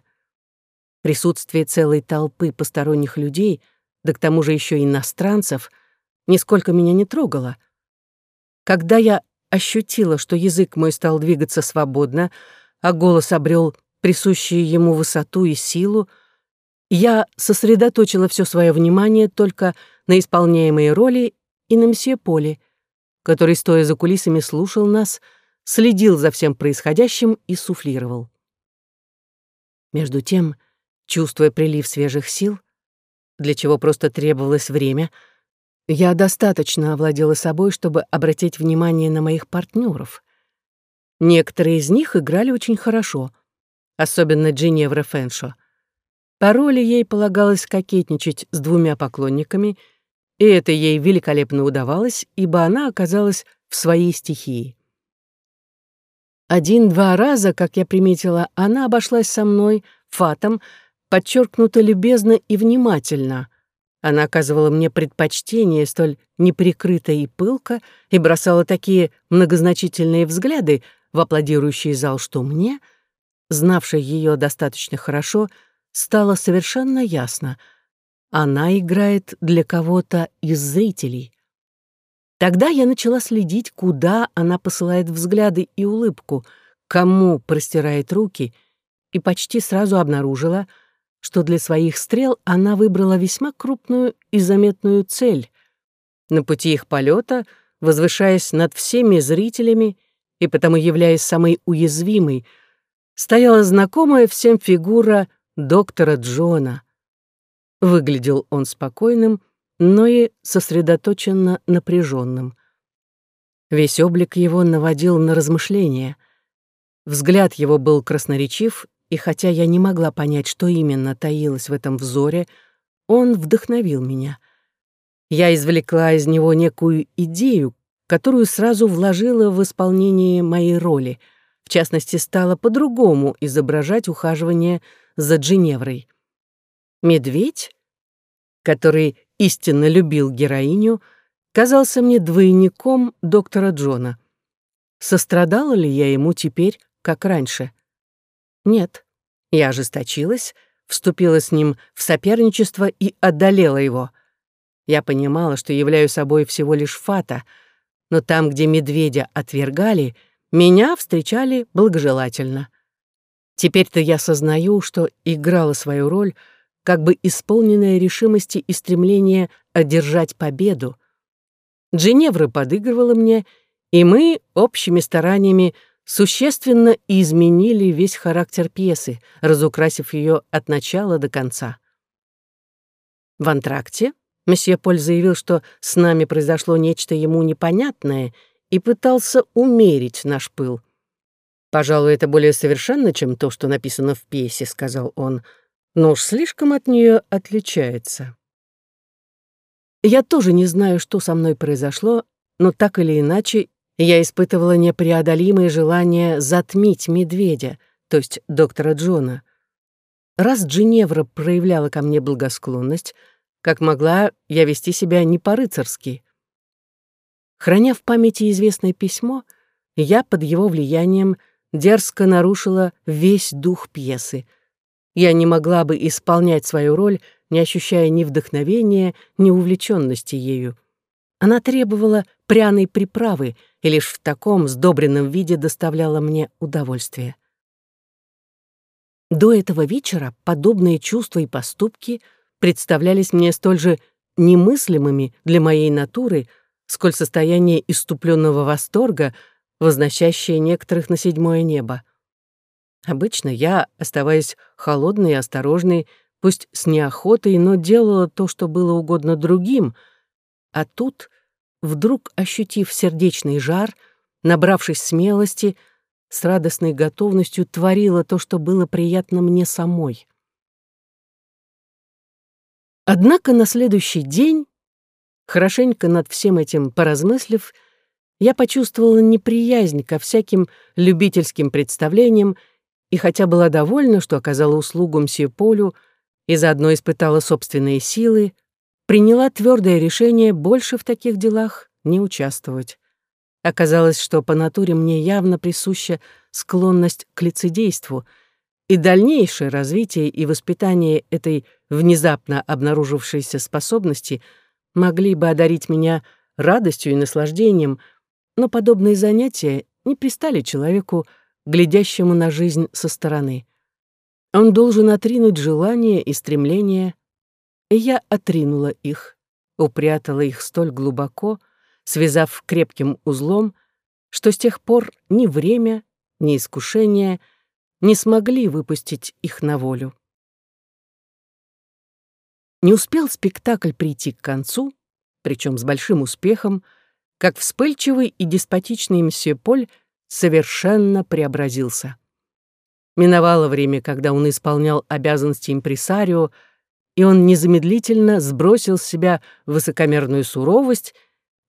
Присутствие целой толпы посторонних людей — да к тому же еще иностранцев, нисколько меня не трогало. Когда я ощутила, что язык мой стал двигаться свободно, а голос обрел присущие ему высоту и силу, я сосредоточила все свое внимание только на исполняемые роли и на мсье Поле, который, стоя за кулисами, слушал нас, следил за всем происходящим и суфлировал. Между тем, чувствуя прилив свежих сил, для чего просто требовалось время, я достаточно овладела собой, чтобы обратить внимание на моих партнеров. Некоторые из них играли очень хорошо, особенно Джиневра Фэншо. По роли ей полагалось кокетничать с двумя поклонниками, и это ей великолепно удавалось, ибо она оказалась в своей стихии. Один-два раза, как я приметила, она обошлась со мной, фатом, подчеркнуто любезно и внимательно. Она оказывала мне предпочтение столь неприкрыто и пылко и бросала такие многозначительные взгляды в аплодирующий зал, что мне, знавшей ее достаточно хорошо, стало совершенно ясно — она играет для кого-то из зрителей. Тогда я начала следить, куда она посылает взгляды и улыбку, кому простирает руки, и почти сразу обнаружила, что для своих стрел она выбрала весьма крупную и заметную цель. На пути их полета, возвышаясь над всеми зрителями и потому являясь самой уязвимой, стояла знакомая всем фигура доктора Джона. Выглядел он спокойным, но и сосредоточенно напряженным. Весь облик его наводил на размышления. Взгляд его был красноречив, и хотя я не могла понять, что именно таилось в этом взоре, он вдохновил меня. Я извлекла из него некую идею, которую сразу вложила в исполнение моей роли, в частности, стала по-другому изображать ухаживание за Джиневрой. Медведь, который истинно любил героиню, казался мне двойником доктора Джона. Сострадала ли я ему теперь, как раньше? Нет. Я ожесточилась, вступила с ним в соперничество и одолела его. Я понимала, что являю собой всего лишь фата, но там, где медведя отвергали, меня встречали благожелательно. Теперь-то я сознаю, что играла свою роль — как бы исполненная решимости и стремления одержать победу. Дженевра подыгрывала мне, и мы общими стараниями существенно изменили весь характер пьесы, разукрасив ее от начала до конца. В антракте месье Поль заявил, что с нами произошло нечто ему непонятное и пытался умерить наш пыл. «Пожалуй, это более совершенно, чем то, что написано в пьесе», — сказал он, — но уж слишком от нее отличается. Я тоже не знаю, что со мной произошло, но так или иначе я испытывала непреодолимое желание затмить медведя, то есть доктора Джона. Раз Джиневра проявляла ко мне благосклонность, как могла я вести себя не по-рыцарски. Храня в памяти известное письмо, я под его влиянием дерзко нарушила весь дух пьесы, я не могла бы исполнять свою роль, не ощущая ни вдохновения, ни увлеченности ею. Она требовала пряной приправы и лишь в таком сдобренном виде доставляла мне удовольствие. До этого вечера подобные чувства и поступки представлялись мне столь же немыслимыми для моей натуры, сколь состояние иступленного восторга, возносящее некоторых на седьмое небо. Обычно я, оставаясь холодной и осторожной, пусть с неохотой, но делала то, что было угодно другим, а тут, вдруг ощутив сердечный жар, набравшись смелости, с радостной готовностью творила то, что было приятно мне самой. Однако на следующий день, хорошенько над всем этим поразмыслив, я почувствовала неприязнь ко всяким любительским представлениям и хотя была довольна, что оказала услугу мсье Полю и заодно испытала собственные силы, приняла твердое решение больше в таких делах не участвовать. Оказалось, что по натуре мне явно присуща склонность к лицедейству, и дальнейшее развитие и воспитание этой внезапно обнаружившейся способности могли бы одарить меня радостью и наслаждением, но подобные занятия не пристали человеку, глядящему на жизнь со стороны. Он должен отринуть желания и стремления, и я отринула их, упрятала их столь глубоко, связав крепким узлом, что с тех пор ни время, ни искушение не смогли выпустить их на волю. Не успел спектакль прийти к концу, причем с большим успехом, как вспыльчивый и деспотичный мсье Поль совершенно преобразился. Миновало время, когда он исполнял обязанности импресарио, и он незамедлительно сбросил с себя высокомерную суровость,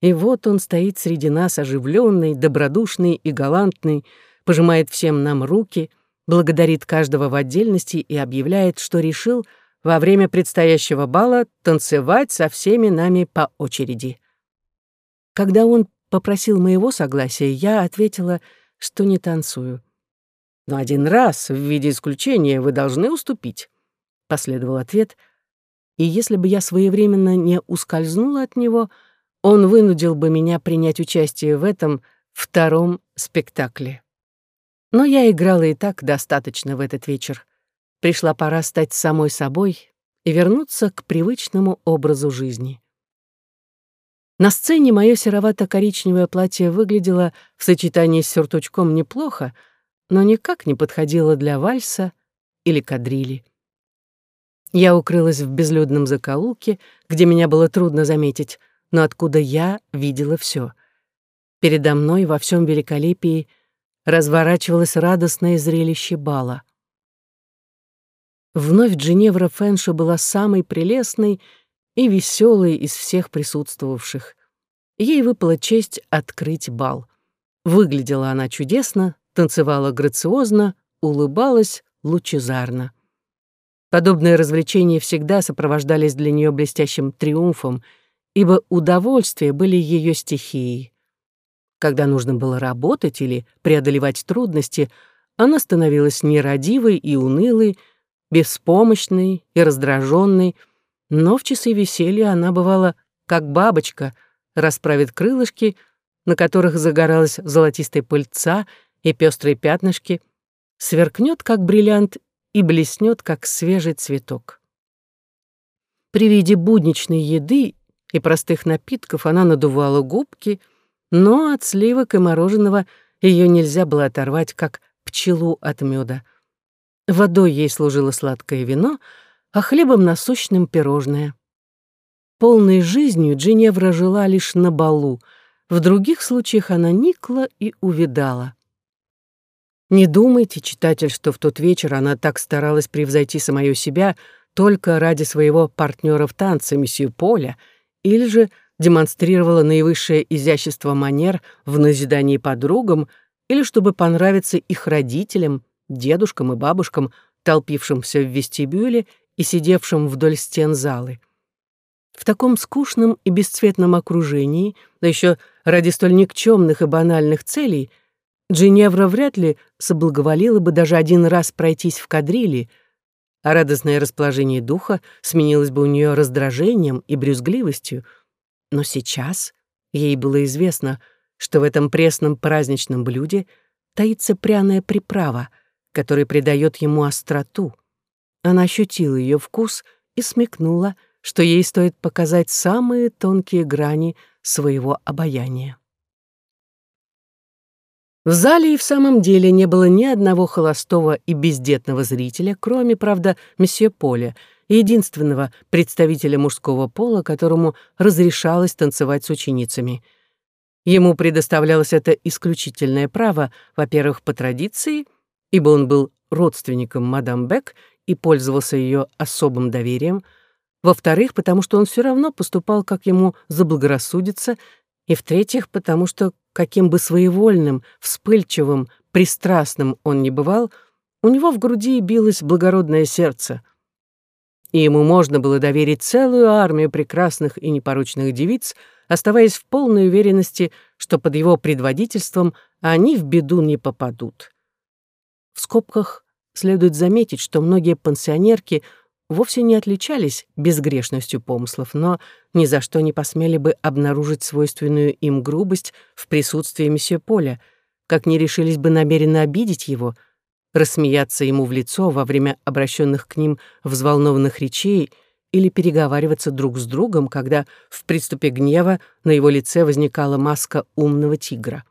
и вот он стоит среди нас оживленный, добродушный и галантный, пожимает всем нам руки, благодарит каждого в отдельности и объявляет, что решил во время предстоящего бала танцевать со всеми нами по очереди. Когда он попросил моего согласия, я ответила, что не танцую. «Но один раз, в виде исключения, вы должны уступить», — последовал ответ, и если бы я своевременно не ускользнула от него, он вынудил бы меня принять участие в этом втором спектакле. Но я играла и так достаточно в этот вечер. Пришла пора стать самой собой и вернуться к привычному образу жизни. На сцене мое серовато-коричневое платье выглядело в сочетании с сюртучком неплохо, но никак не подходило для вальса или кадрили. Я укрылась в безлюдном закоулке, где меня было трудно заметить, но откуда я видела все. Передо мной во всем великолепии разворачивалось радостное зрелище бала. Вновь Джиневра Фэншо была самой прелестной и веселой из всех присутствовавших. Ей выпала честь открыть бал. Выглядела она чудесно, танцевала грациозно, улыбалась лучезарно. Подобные развлечения всегда сопровождались для нее блестящим триумфом, ибо удовольствия были ее стихией. Когда нужно было работать или преодолевать трудности, она становилась нерадивой и унылой, беспомощной и раздраженной, но в часы веселья она бывала как бабочка, расправит крылышки, на которых загоралась золотистая пыльца и пестрые пятнышки, сверкнет, как бриллиант, и блеснет, как свежий цветок. При виде будничной еды и простых напитков она надувала губки, но от сливок и мороженого ее нельзя было оторвать, как пчелу от меда. Водой ей служило сладкое вино, а хлебом насущным пирожное. Полной жизнью Джиневра жила лишь на балу, в других случаях она никла и увидала. Не думайте, читатель, что в тот вечер она так старалась превзойти самое себя только ради своего партнера в танце, месье Поля, или же демонстрировала наивысшее изящество манер в назидании подругам, или чтобы понравиться их родителям, дедушкам и бабушкам, толпившимся в вестибюле и сидевшим вдоль стен залы. В таком скучном и бесцветном окружении, да еще ради столь никчемных и банальных целей — Джиневра вряд ли соблаговолила бы даже один раз пройтись в кадрили, а радостное расположение духа сменилось бы у нее раздражением и брюзгливостью. Но сейчас ей было известно, что в этом пресном праздничном блюде таится пряная приправа, которая придает ему остроту. Она ощутила ее вкус и смекнула, что ей стоит показать самые тонкие грани своего обаяния. В зале и в самом деле не было ни одного холостого и бездетного зрителя, кроме, правда, месье Поля, единственного представителя мужского пола, которому разрешалось танцевать с ученицами. Ему предоставлялось это исключительное право, во-первых, по традиции, ибо он был родственником мадам Бек и пользовался ее особым доверием, во-вторых, потому что он все равно поступал, как ему заблагорассудится, и в-третьих, потому что каким бы своевольным, вспыльчивым, пристрастным он ни бывал, у него в груди билось благородное сердце. И ему можно было доверить целую армию прекрасных и непорочных девиц, оставаясь в полной уверенности, что под его предводительством они в беду не попадут. В скобках следует заметить, что многие пансионерки вовсе не отличались безгрешностью помыслов, но ни за что не посмели бы обнаружить свойственную им грубость в присутствии месье Поля, как не решились бы намеренно обидеть его, рассмеяться ему в лицо во время обращенных к ним взволнованных речей или переговариваться друг с другом, когда в приступе гнева на его лице возникала маска умного тигра.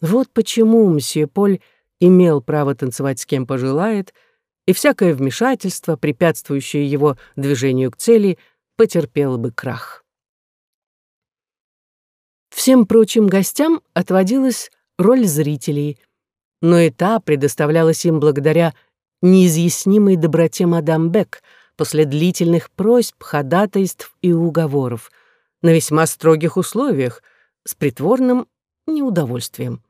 Вот почему мсье Поль имел право танцевать с кем пожелает, и всякое вмешательство, препятствующее его движению к цели, потерпело бы крах. Всем прочим гостям отводилась роль зрителей, но и та предоставлялась им благодаря неизъяснимой доброте мадам Бек после длительных просьб, ходатайств и уговоров, на весьма строгих условиях, с притворным неудовольствием.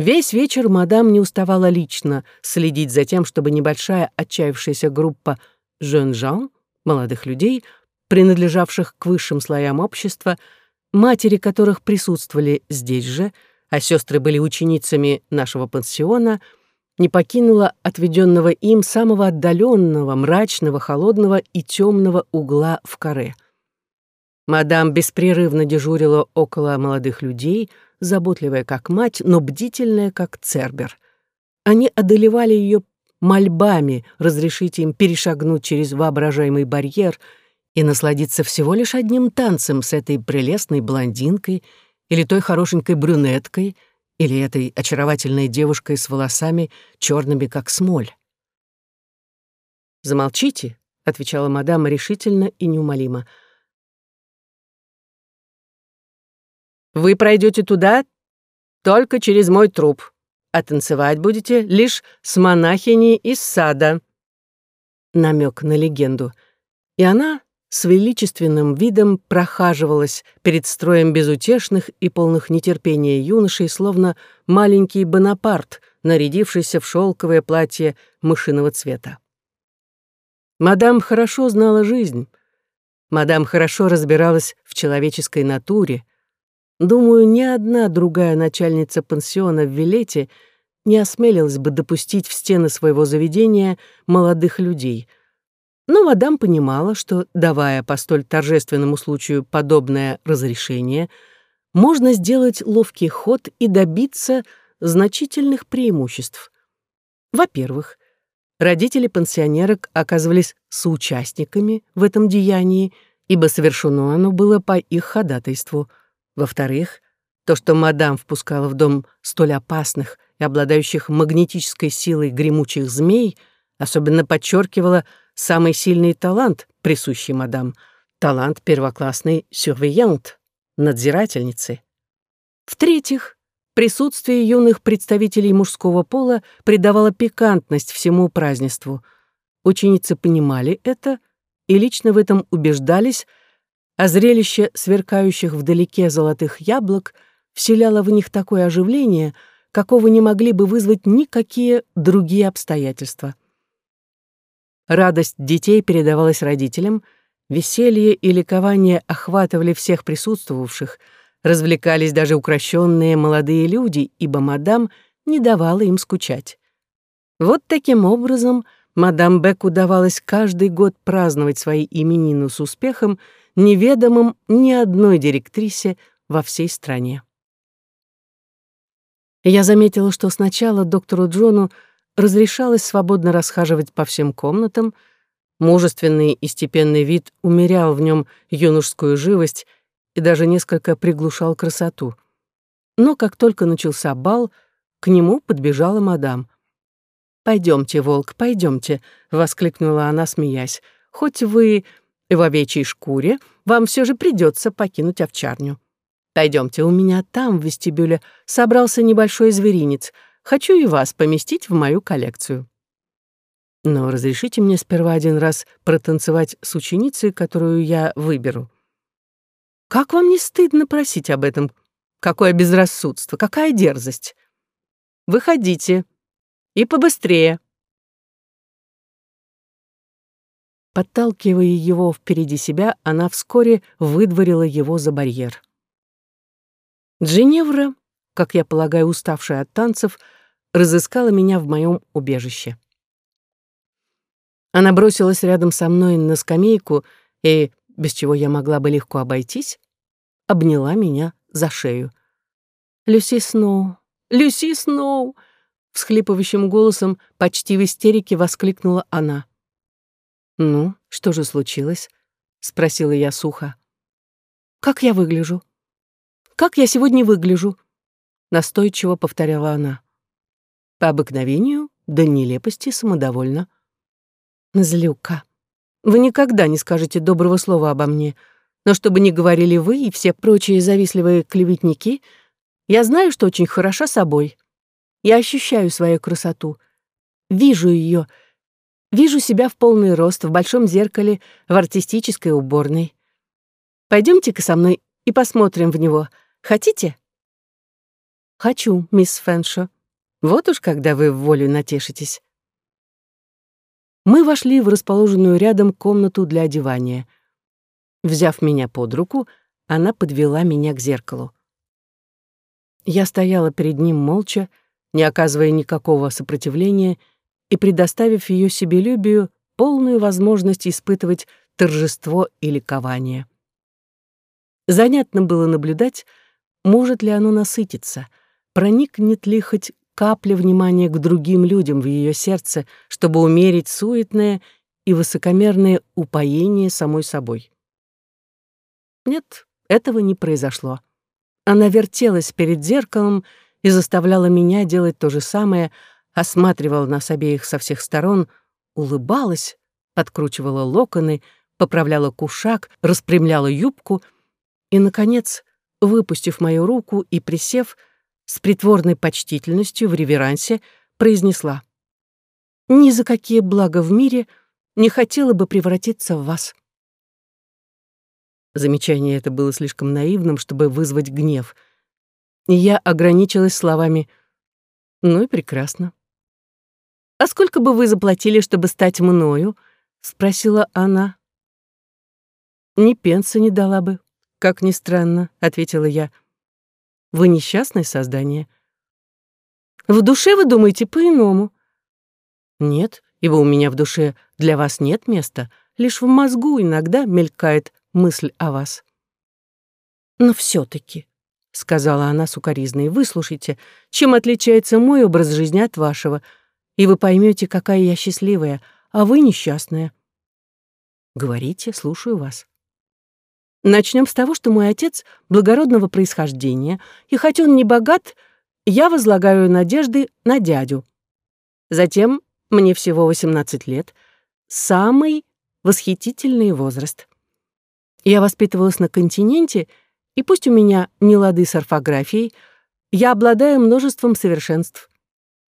Весь вечер мадам не уставала лично следить за тем, чтобы небольшая отчаявшаяся группа «жен-жан», молодых людей, принадлежавших к высшим слоям общества, матери которых присутствовали здесь же, а сестры были ученицами нашего пансиона, не покинула отведенного им самого отдаленного, мрачного, холодного и темного угла в каре. Мадам беспрерывно дежурила около молодых людей, заботливая как мать, но бдительная как цербер. Они одолевали ее мольбами разрешить им перешагнуть через воображаемый барьер — и насладиться всего лишь одним танцем с этой прелестной блондинкой или той хорошенькой брюнеткой или этой очаровательной девушкой с волосами черными, как смоль. «Замолчите», — отвечала мадам решительно и неумолимо. «Вы пройдете туда только через мой труп, а танцевать будете лишь с монахиней из сада». Намек на легенду. И она с величественным видом прохаживалась перед строем безутешных и полных нетерпения юношей, словно маленький Бонапарт, нарядившийся в шелковое платье мышиного цвета. Мадам хорошо знала жизнь. Мадам хорошо разбиралась в человеческой натуре. Думаю, ни одна другая начальница пансиона в Вилете не осмелилась бы допустить в стены своего заведения молодых людей — но мадам понимала, что, давая по столь торжественному случаю подобное разрешение, можно сделать ловкий ход и добиться значительных преимуществ. Во-первых, родители пансионерок оказывались соучастниками в этом деянии, ибо совершено оно было по их ходатайству. Во-вторых, то, что мадам впускала в дом столь опасных и обладающих магнетической силой гремучих змей, особенно подчеркивало самый сильный талант, присущий мадам, талант первоклассной сюрвеянт, надзирательницы. В-третьих, присутствие юных представителей мужского пола придавало пикантность всему празднеству. Ученицы понимали это и лично в этом убеждались, а зрелище сверкающих вдалеке золотых яблок вселяло в них такое оживление, какого не могли бы вызвать никакие другие обстоятельства. Радость детей передавалась родителям, веселье и ликование охватывали всех присутствовавших, развлекались даже укращенные молодые люди, ибо мадам не давала им скучать. Вот таким образом мадам Бек удавалось каждый год праздновать свои именины с успехом, неведомым ни одной директрисе во всей стране. Я заметила, что сначала доктору Джону разрешалось свободно расхаживать по всем комнатам, мужественный и степенный вид умерял в нем юношескую живость и даже несколько приглушал красоту. Но как только начался бал, к нему подбежала мадам. «Пойдемте, волк, пойдемте», — воскликнула она, смеясь. «Хоть вы в овечьей шкуре, вам все же придется покинуть овчарню. Пойдемте, у меня там, в вестибюле, собрался небольшой зверинец — Хочу и вас поместить в мою коллекцию. Но разрешите мне сперва один раз протанцевать с ученицей, которую я выберу. Как вам не стыдно просить об этом? Какое безрассудство, какая дерзость! Выходите. И побыстрее. Подталкивая его впереди себя, она вскоре выдворила его за барьер. Джиневра как я полагаю, уставшая от танцев, разыскала меня в моем убежище. Она бросилась рядом со мной на скамейку и, без чего я могла бы легко обойтись, обняла меня за шею. «Люси Сноу! Люси Сноу! — всхлипывающим голосом, почти в истерике воскликнула она. «Ну, что же случилось?» — спросила я сухо. «Как я выгляжу? Как я сегодня выгляжу?» — настойчиво повторяла она. По обыкновению, до нелепости, самодовольно. «Злюка, вы никогда не скажете доброго слова обо мне, но чтобы не говорили вы и все прочие завистливые клеветники, я знаю, что очень хороша собой. Я ощущаю свою красоту, вижу ее, вижу себя в полный рост в большом зеркале в артистической уборной. Пойдемте-ка со мной и посмотрим в него. Хотите?» «Хочу, мисс Фэншо», вот уж когда вы в волю натешитесь. Мы вошли в расположенную рядом комнату для одевания. Взяв меня под руку, она подвела меня к зеркалу. Я стояла перед ним молча, не оказывая никакого сопротивления и предоставив ее себелюбию полную возможность испытывать торжество и ликование. Занятно было наблюдать, может ли оно насытиться, проникнет ли хоть капля внимания к другим людям в ее сердце, чтобы умерить суетное и высокомерное упоение самой собой. Нет, этого не произошло. Она вертелась перед зеркалом и заставляла меня делать то же самое, осматривала нас обеих со всех сторон, улыбалась, подкручивала локоны, поправляла кушак, распрямляла юбку и, наконец, выпустив мою руку и присев, — с притворной почтительностью в реверансе произнесла «Ни за какие блага в мире не хотела бы превратиться в вас». Замечание это было слишком наивным, чтобы вызвать гнев. Я ограничилась словами «Ну и прекрасно». «А сколько бы вы заплатили, чтобы стать мною?» — спросила она. «Ни пенса не дала бы, как ни странно», — ответила я. Вы несчастное создание. В душе вы думаете по-иному. Нет, ибо у меня в душе для вас нет места, лишь в мозгу иногда мелькает мысль о вас. Но все таки сказала она сукоризной, выслушайте, чем отличается мой образ жизни от вашего, и вы поймете, какая я счастливая, а вы несчастная. Говорите, слушаю вас. Начнем с того, что мой отец благородного происхождения, и хоть он не богат, я возлагаю надежды на дядю. Затем мне всего 18 лет, самый восхитительный возраст. Я воспитывалась на континенте, и пусть у меня не лады с орфографией, я обладаю множеством совершенств.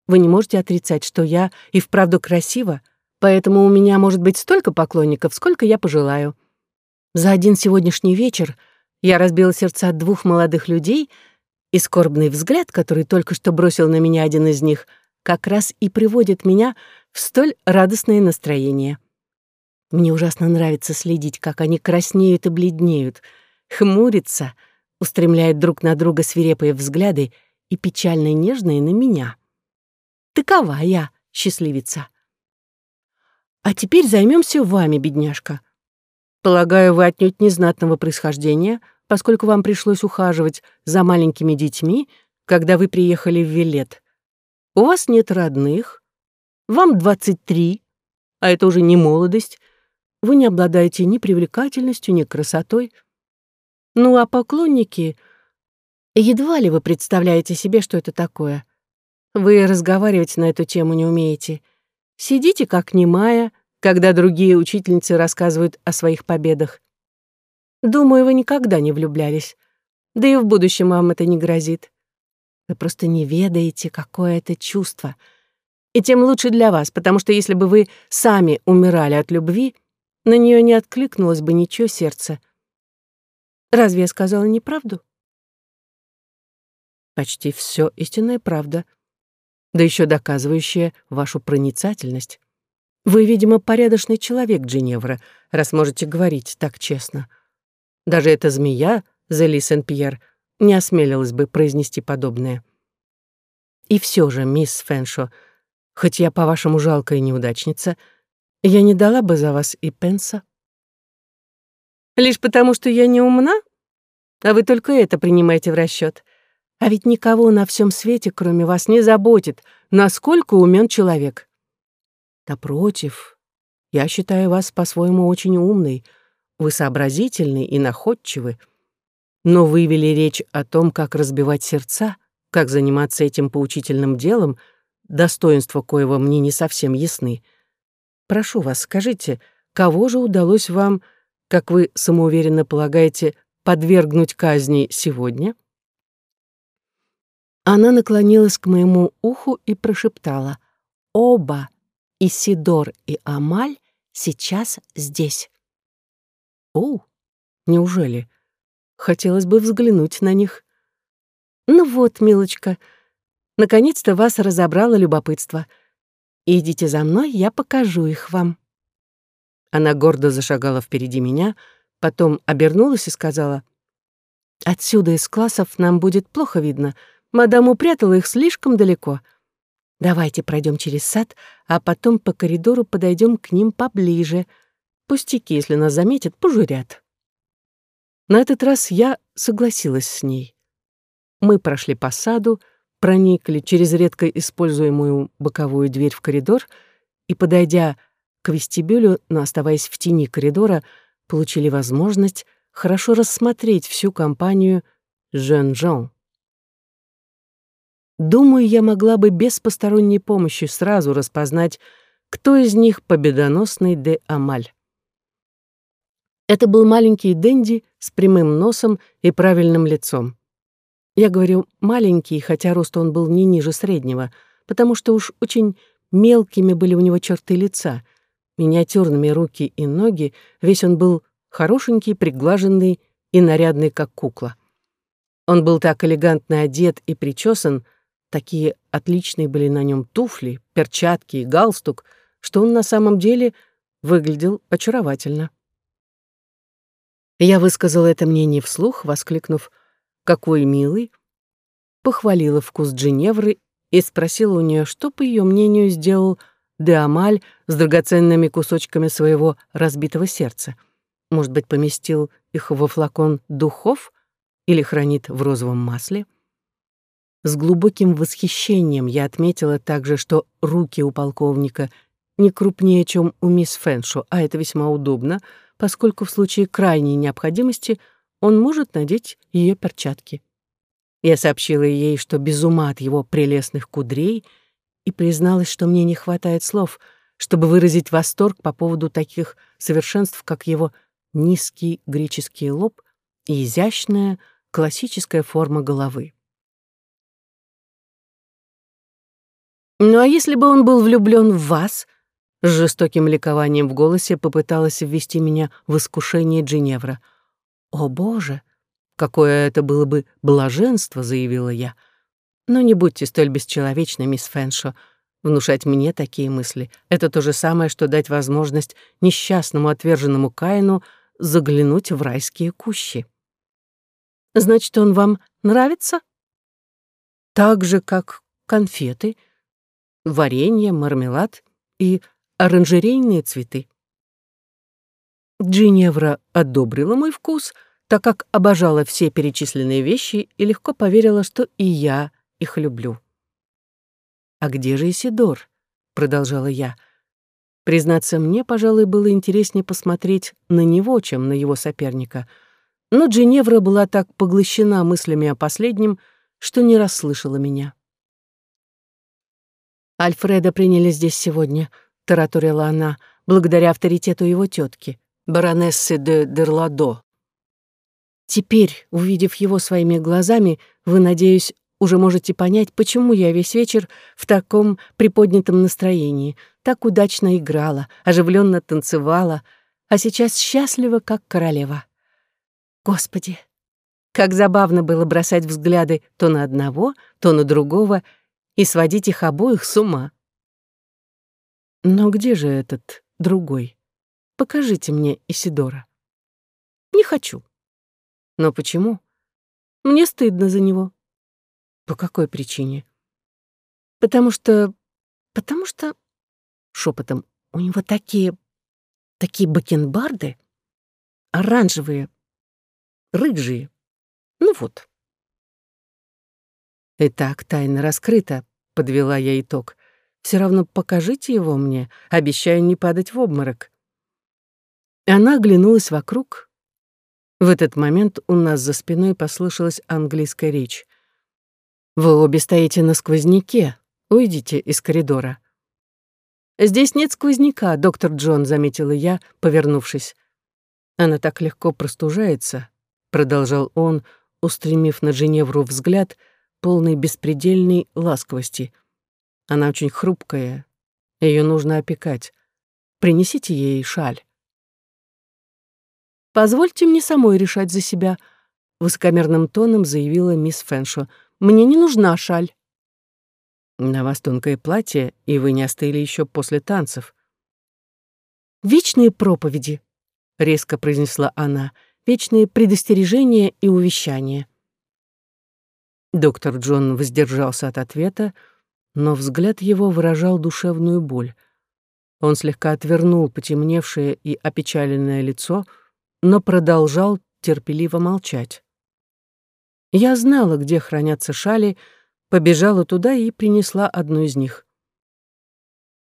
Вы не можете отрицать, что я и вправду красива, поэтому у меня может быть столько поклонников, сколько я пожелаю. За один сегодняшний вечер я разбила сердца двух молодых людей, и скорбный взгляд, который только что бросил на меня один из них, как раз и приводит меня в столь радостное настроение. Мне ужасно нравится следить, как они краснеют и бледнеют, хмурятся, устремляют друг на друга свирепые взгляды и печально нежные на меня. Такова я, счастливица. А теперь займемся вами, бедняжка. Полагаю, вы отнюдь незнатного происхождения, поскольку вам пришлось ухаживать за маленькими детьми, когда вы приехали в Вилет. У вас нет родных, вам 23, а это уже не молодость, вы не обладаете ни привлекательностью, ни красотой. Ну а поклонники... Едва ли вы представляете себе, что это такое. Вы разговаривать на эту тему не умеете. Сидите как немая, когда другие учительницы рассказывают о своих победах. Думаю, вы никогда не влюблялись. Да и в будущем вам это не грозит. Вы просто не ведаете, какое это чувство. И тем лучше для вас, потому что если бы вы сами умирали от любви, на нее не откликнулось бы ничего сердце. Разве я сказала неправду? Почти все истинная правда, да еще доказывающая вашу проницательность. Вы, видимо, порядочный человек, Джиневра, раз можете говорить так честно. Даже эта змея, Зели Сен-Пьер, не осмелилась бы произнести подобное. И все же, мисс Фэншо, хоть я, по-вашему, жалкая неудачница, я не дала бы за вас и пенса. Лишь потому, что я не умна? А вы только это принимаете в расчет. А ведь никого на всем свете, кроме вас, не заботит, насколько умен человек. Напротив, я считаю вас по-своему очень умной, вы сообразительны и находчивы, но вы вели речь о том, как разбивать сердца, как заниматься этим поучительным делом, достоинства коего мне не совсем ясны. Прошу вас, скажите, кого же удалось вам, как вы самоуверенно полагаете, подвергнуть казни сегодня?» Она наклонилась к моему уху и прошептала «Оба, Исидор и Амаль, сейчас здесь». «О, неужели? Хотелось бы взглянуть на них». «Ну вот, милочка, наконец-то вас разобрало любопытство. Идите за мной, я покажу их вам». Она гордо зашагала впереди меня, потом обернулась и сказала, «Отсюда из классов нам будет плохо видно, Мадам упрятала их слишком далеко. Давайте пройдем через сад, а потом по коридору подойдем к ним поближе. Пустяки, если нас заметят, пожурят. На этот раз я согласилась с ней. Мы прошли по саду, проникли через редко используемую боковую дверь в коридор и, подойдя к вестибюлю, но оставаясь в тени коридора, получили возможность хорошо рассмотреть всю компанию «Жен-Жон». Думаю, я могла бы без посторонней помощи сразу распознать, кто из них победоносный де Амаль. Это был маленький Дэнди с прямым носом и правильным лицом. Я говорю «маленький», хотя рост он был не ниже среднего, потому что уж очень мелкими были у него черты лица, миниатюрными руки и ноги, весь он был хорошенький, приглаженный и нарядный, как кукла. Он был так элегантно одет и причесан, Такие отличные были на нем туфли, перчатки и галстук, что он на самом деле выглядел очаровательно. Я высказала это мнение вслух, воскликнув «Какой милый!», похвалила вкус Джиневры и спросила у нее, что, по ее мнению, сделал Деамаль с драгоценными кусочками своего разбитого сердца. Может быть, поместил их во флакон духов или хранит в розовом масле? С глубоким восхищением я отметила также, что руки у полковника не крупнее, чем у мисс Фэншо, а это весьма удобно, поскольку в случае крайней необходимости он может надеть ее перчатки. Я сообщила ей, что без ума от его прелестных кудрей, и призналась, что мне не хватает слов, чтобы выразить восторг по поводу таких совершенств, как его низкий греческий лоб и изящная классическая форма головы. Ну а если бы он был влюблён в вас? С жестоким ликованием в голосе попыталась ввести меня в искушение Джиневра. О, боже, какое это было бы блаженство, заявила я. Но не будьте столь бесчеловечны, мисс Фэншо. Внушать мне такие мысли — это то же самое, что дать возможность несчастному отверженному Каину заглянуть в райские кущи. Значит, он вам нравится? Так же, как конфеты — варенье, мармелад и оранжерейные цветы. Джиневра одобрила мой вкус, так как обожала все перечисленные вещи и легко поверила, что и я их люблю. «А где же Исидор?» — продолжала я. Признаться, мне, пожалуй, было интереснее посмотреть на него, чем на его соперника. Но Джиневра была так поглощена мыслями о последнем, что не расслышала меня. Альфреда приняли здесь сегодня», — тараторила она, благодаря авторитету его тетки, баронессы де Дерладо. «Теперь, увидев его своими глазами, вы, надеюсь, уже можете понять, почему я весь вечер в таком приподнятом настроении, так удачно играла, оживленно танцевала, а сейчас счастлива, как королева. Господи, как забавно было бросать взгляды то на одного, то на другого — и сводить их обоих с ума. Но где же этот другой? Покажите мне Исидора. Не хочу. Но почему? Мне стыдно за него. По какой причине? Потому что... Потому что... Шепотом. У него такие... Такие бакенбарды. Оранжевые. Рыжие. Ну вот. Итак, тайна раскрыта, — подвела я итог. Все равно покажите его мне, обещаю не падать в обморок». Она оглянулась вокруг. В этот момент у нас за спиной послышалась английская речь. «Вы обе стоите на сквозняке. Уйдите из коридора». «Здесь нет сквозняка, доктор Джон», — заметила я, повернувшись. «Она так легко простужается», — продолжал он, устремив на Женевру взгляд, полный беспредельной ласковости. «Она очень хрупкая. Ее нужно опекать. Принесите ей шаль». «Позвольте мне самой решать за себя», — высокомерным тоном заявила мисс Фэншо. «Мне не нужна шаль». На вас тонкое платье, и вы не остыли еще после танцев. «Вечные проповеди», — резко произнесла она, «вечные предостережения и увещания». Доктор Джон воздержался от ответа, но взгляд его выражал душевную боль. Он слегка отвернул потемневшее и опечаленное лицо, но продолжал терпеливо молчать. Я знала, где хранятся шали, — побежала туда и принесла одну из них.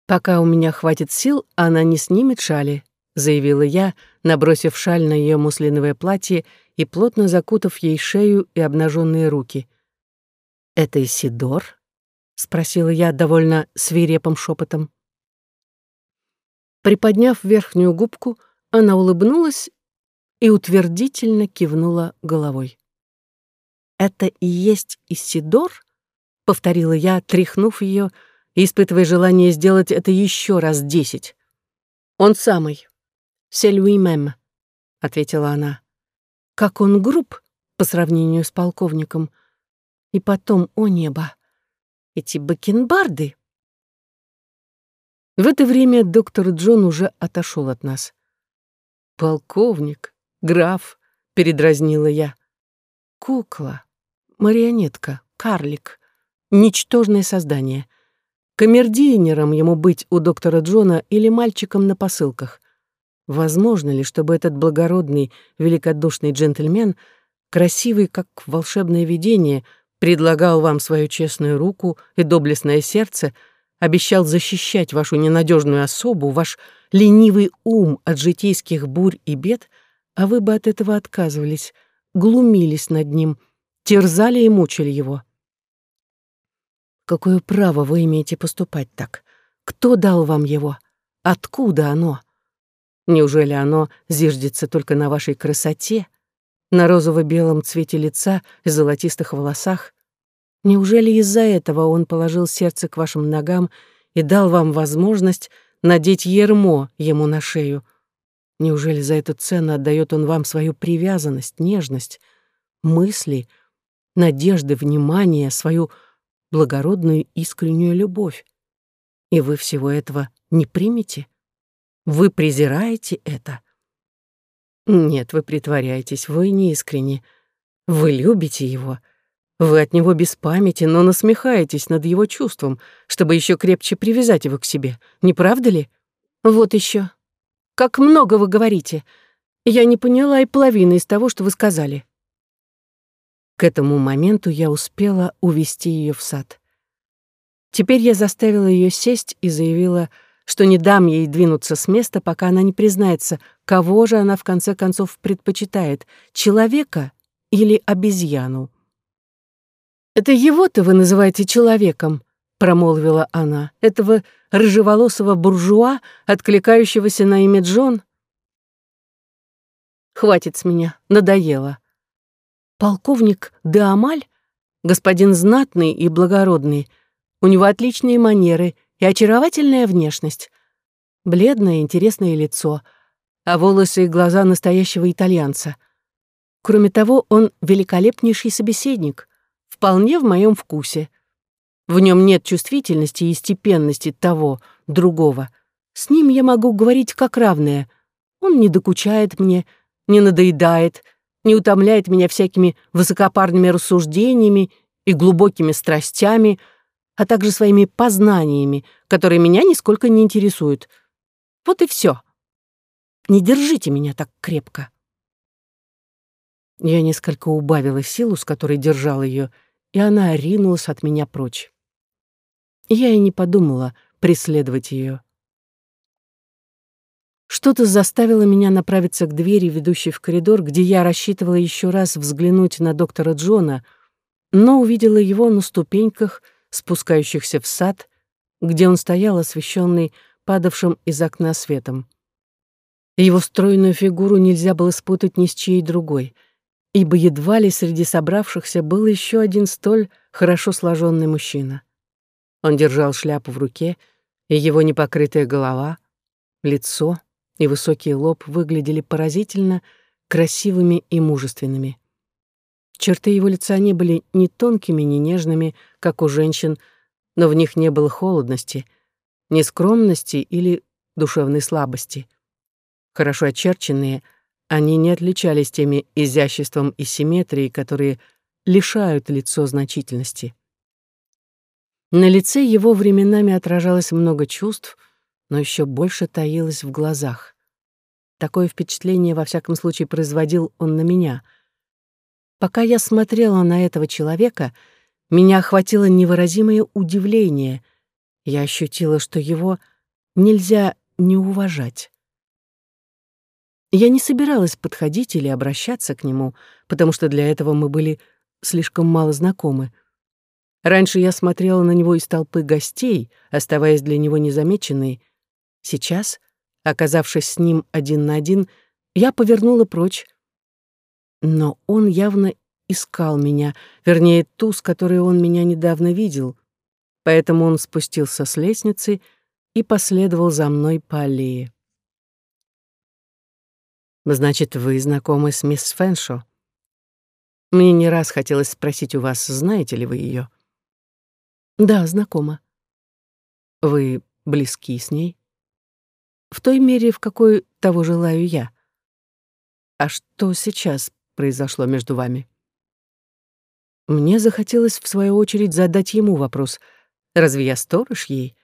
«Пока у меня хватит сил, она не снимет шали», — заявила я, набросив шаль на ее муслиновое платье и плотно закутав ей шею и обнаженные руки. «Это Исидор?» — спросила я довольно свирепым шепотом. Приподняв верхнюю губку, она улыбнулась и утвердительно кивнула головой. «Это и есть Исидор?» повторила я, тряхнув ее, испытывая желание сделать это еще раз десять. «Он самый. C'est lui-même», — ответила она. «Как он груб по сравнению с полковником. И потом, о небо, эти бакенбарды!» В это время доктор Джон уже отошел от нас. «Полковник, граф», — передразнила я. «Кукла, марионетка, карлик ничтожное создание. Камердинером ему быть у доктора Джона или мальчиком на посылках. Возможно ли, чтобы этот благородный, великодушный джентльмен, красивый, как волшебное видение, предлагал вам свою честную руку и доблестное сердце, обещал защищать вашу ненадежную особу, ваш ленивый ум от житейских бурь и бед, а вы бы от этого отказывались, глумились над ним, терзали и мучили его. Какое право вы имеете поступать так? Кто дал вам его? Откуда оно? Неужели оно зиждется только на вашей красоте, на розово-белом цвете лица и золотистых волосах? Неужели из-за этого он положил сердце к вашим ногам и дал вам возможность надеть ермо ему на шею? Неужели за эту цену отдает он вам свою привязанность, нежность, мысли, надежды, внимание, свою благородную искреннюю любовь. И вы всего этого не примете? Вы презираете это? Нет, вы притворяетесь, вы неискренне. Вы любите его. Вы от него без памяти, но насмехаетесь над его чувством, чтобы еще крепче привязать его к себе. Не правда ли? Вот еще. Как много вы говорите. Я не поняла и половины из того, что вы сказали. К этому моменту я успела увести ее в сад. Теперь я заставила ее сесть и заявила, что не дам ей двинуться с места, пока она не признается, кого же она в конце концов предпочитает — человека или обезьяну. «Это его-то вы называете человеком», — промолвила она, «этого рыжеволосого буржуа, откликающегося на имя Джон?» «Хватит с меня, надоело», Полковник Деамаль, господин знатный и благородный, у него отличные манеры и очаровательная внешность, бледное интересное лицо, а волосы и глаза настоящего итальянца. Кроме того, он великолепнейший собеседник, вполне в моем вкусе. В нем нет чувствительности и степенности того, другого. С ним я могу говорить как равная. Он не докучает мне, не надоедает — не утомляет меня всякими высокопарными рассуждениями и глубокими страстями, а также своими познаниями, которые меня нисколько не интересуют. Вот и все. Не держите меня так крепко. Я несколько убавила силу, с которой держал ее, и она ринулась от меня прочь. Я и не подумала преследовать ее. Что-то заставило меня направиться к двери, ведущей в коридор, где я рассчитывала еще раз взглянуть на доктора Джона, но увидела его на ступеньках, спускающихся в сад, где он стоял, освещенный падавшим из окна светом. Его стройную фигуру нельзя было спутать ни с чьей другой, ибо едва ли среди собравшихся был еще один столь хорошо сложенный мужчина. Он держал шляпу в руке, и его непокрытая голова, лицо и высокий лоб выглядели поразительно красивыми и мужественными. Черты его лица не были ни тонкими, ни нежными, как у женщин, но в них не было холодности, ни скромности или душевной слабости — хорошо очерченные, они не отличались теми изяществом и симметрией, которые лишают лицо значительности. На лице его временами отражалось много чувств, но еще больше таилось в глазах. Такое впечатление, во всяком случае, производил он на меня. Пока я смотрела на этого человека, меня охватило невыразимое удивление. Я ощутила, что его нельзя не уважать. Я не собиралась подходить или обращаться к нему, потому что для этого мы были слишком мало знакомы. Раньше я смотрела на него из толпы гостей, оставаясь для него незамеченной. Сейчас, оказавшись с ним один на один, я повернула прочь. Но он явно искал меня, вернее, ту, с которой он меня недавно видел. Поэтому он спустился с лестницы и последовал за мной по аллее. Значит, вы знакомы с мисс Фэншо? Мне не раз хотелось спросить у вас, знаете ли вы ее? Да, знакома. Вы близки с ней? В той мере, в какой того желаю я. А что сейчас произошло между вами? Мне захотелось, в свою очередь, задать ему вопрос, разве я сторож ей?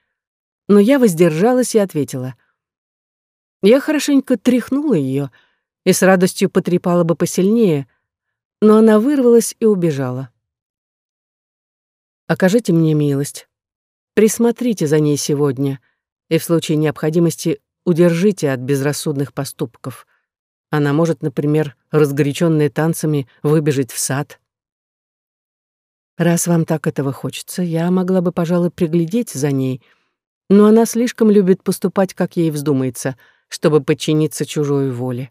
Но я воздержалась и ответила. Я хорошенько тряхнула ее, и с радостью потрепала бы посильнее, но она вырвалась и убежала. «Окажите мне милость. Присмотрите за ней сегодня, и в случае необходимости удержите от безрассудных поступков. Она может, например, разгоряченная танцами, выбежать в сад». «Раз вам так этого хочется, я могла бы, пожалуй, приглядеть за ней, но она слишком любит поступать, как ей вздумается, чтобы подчиниться чужой воле.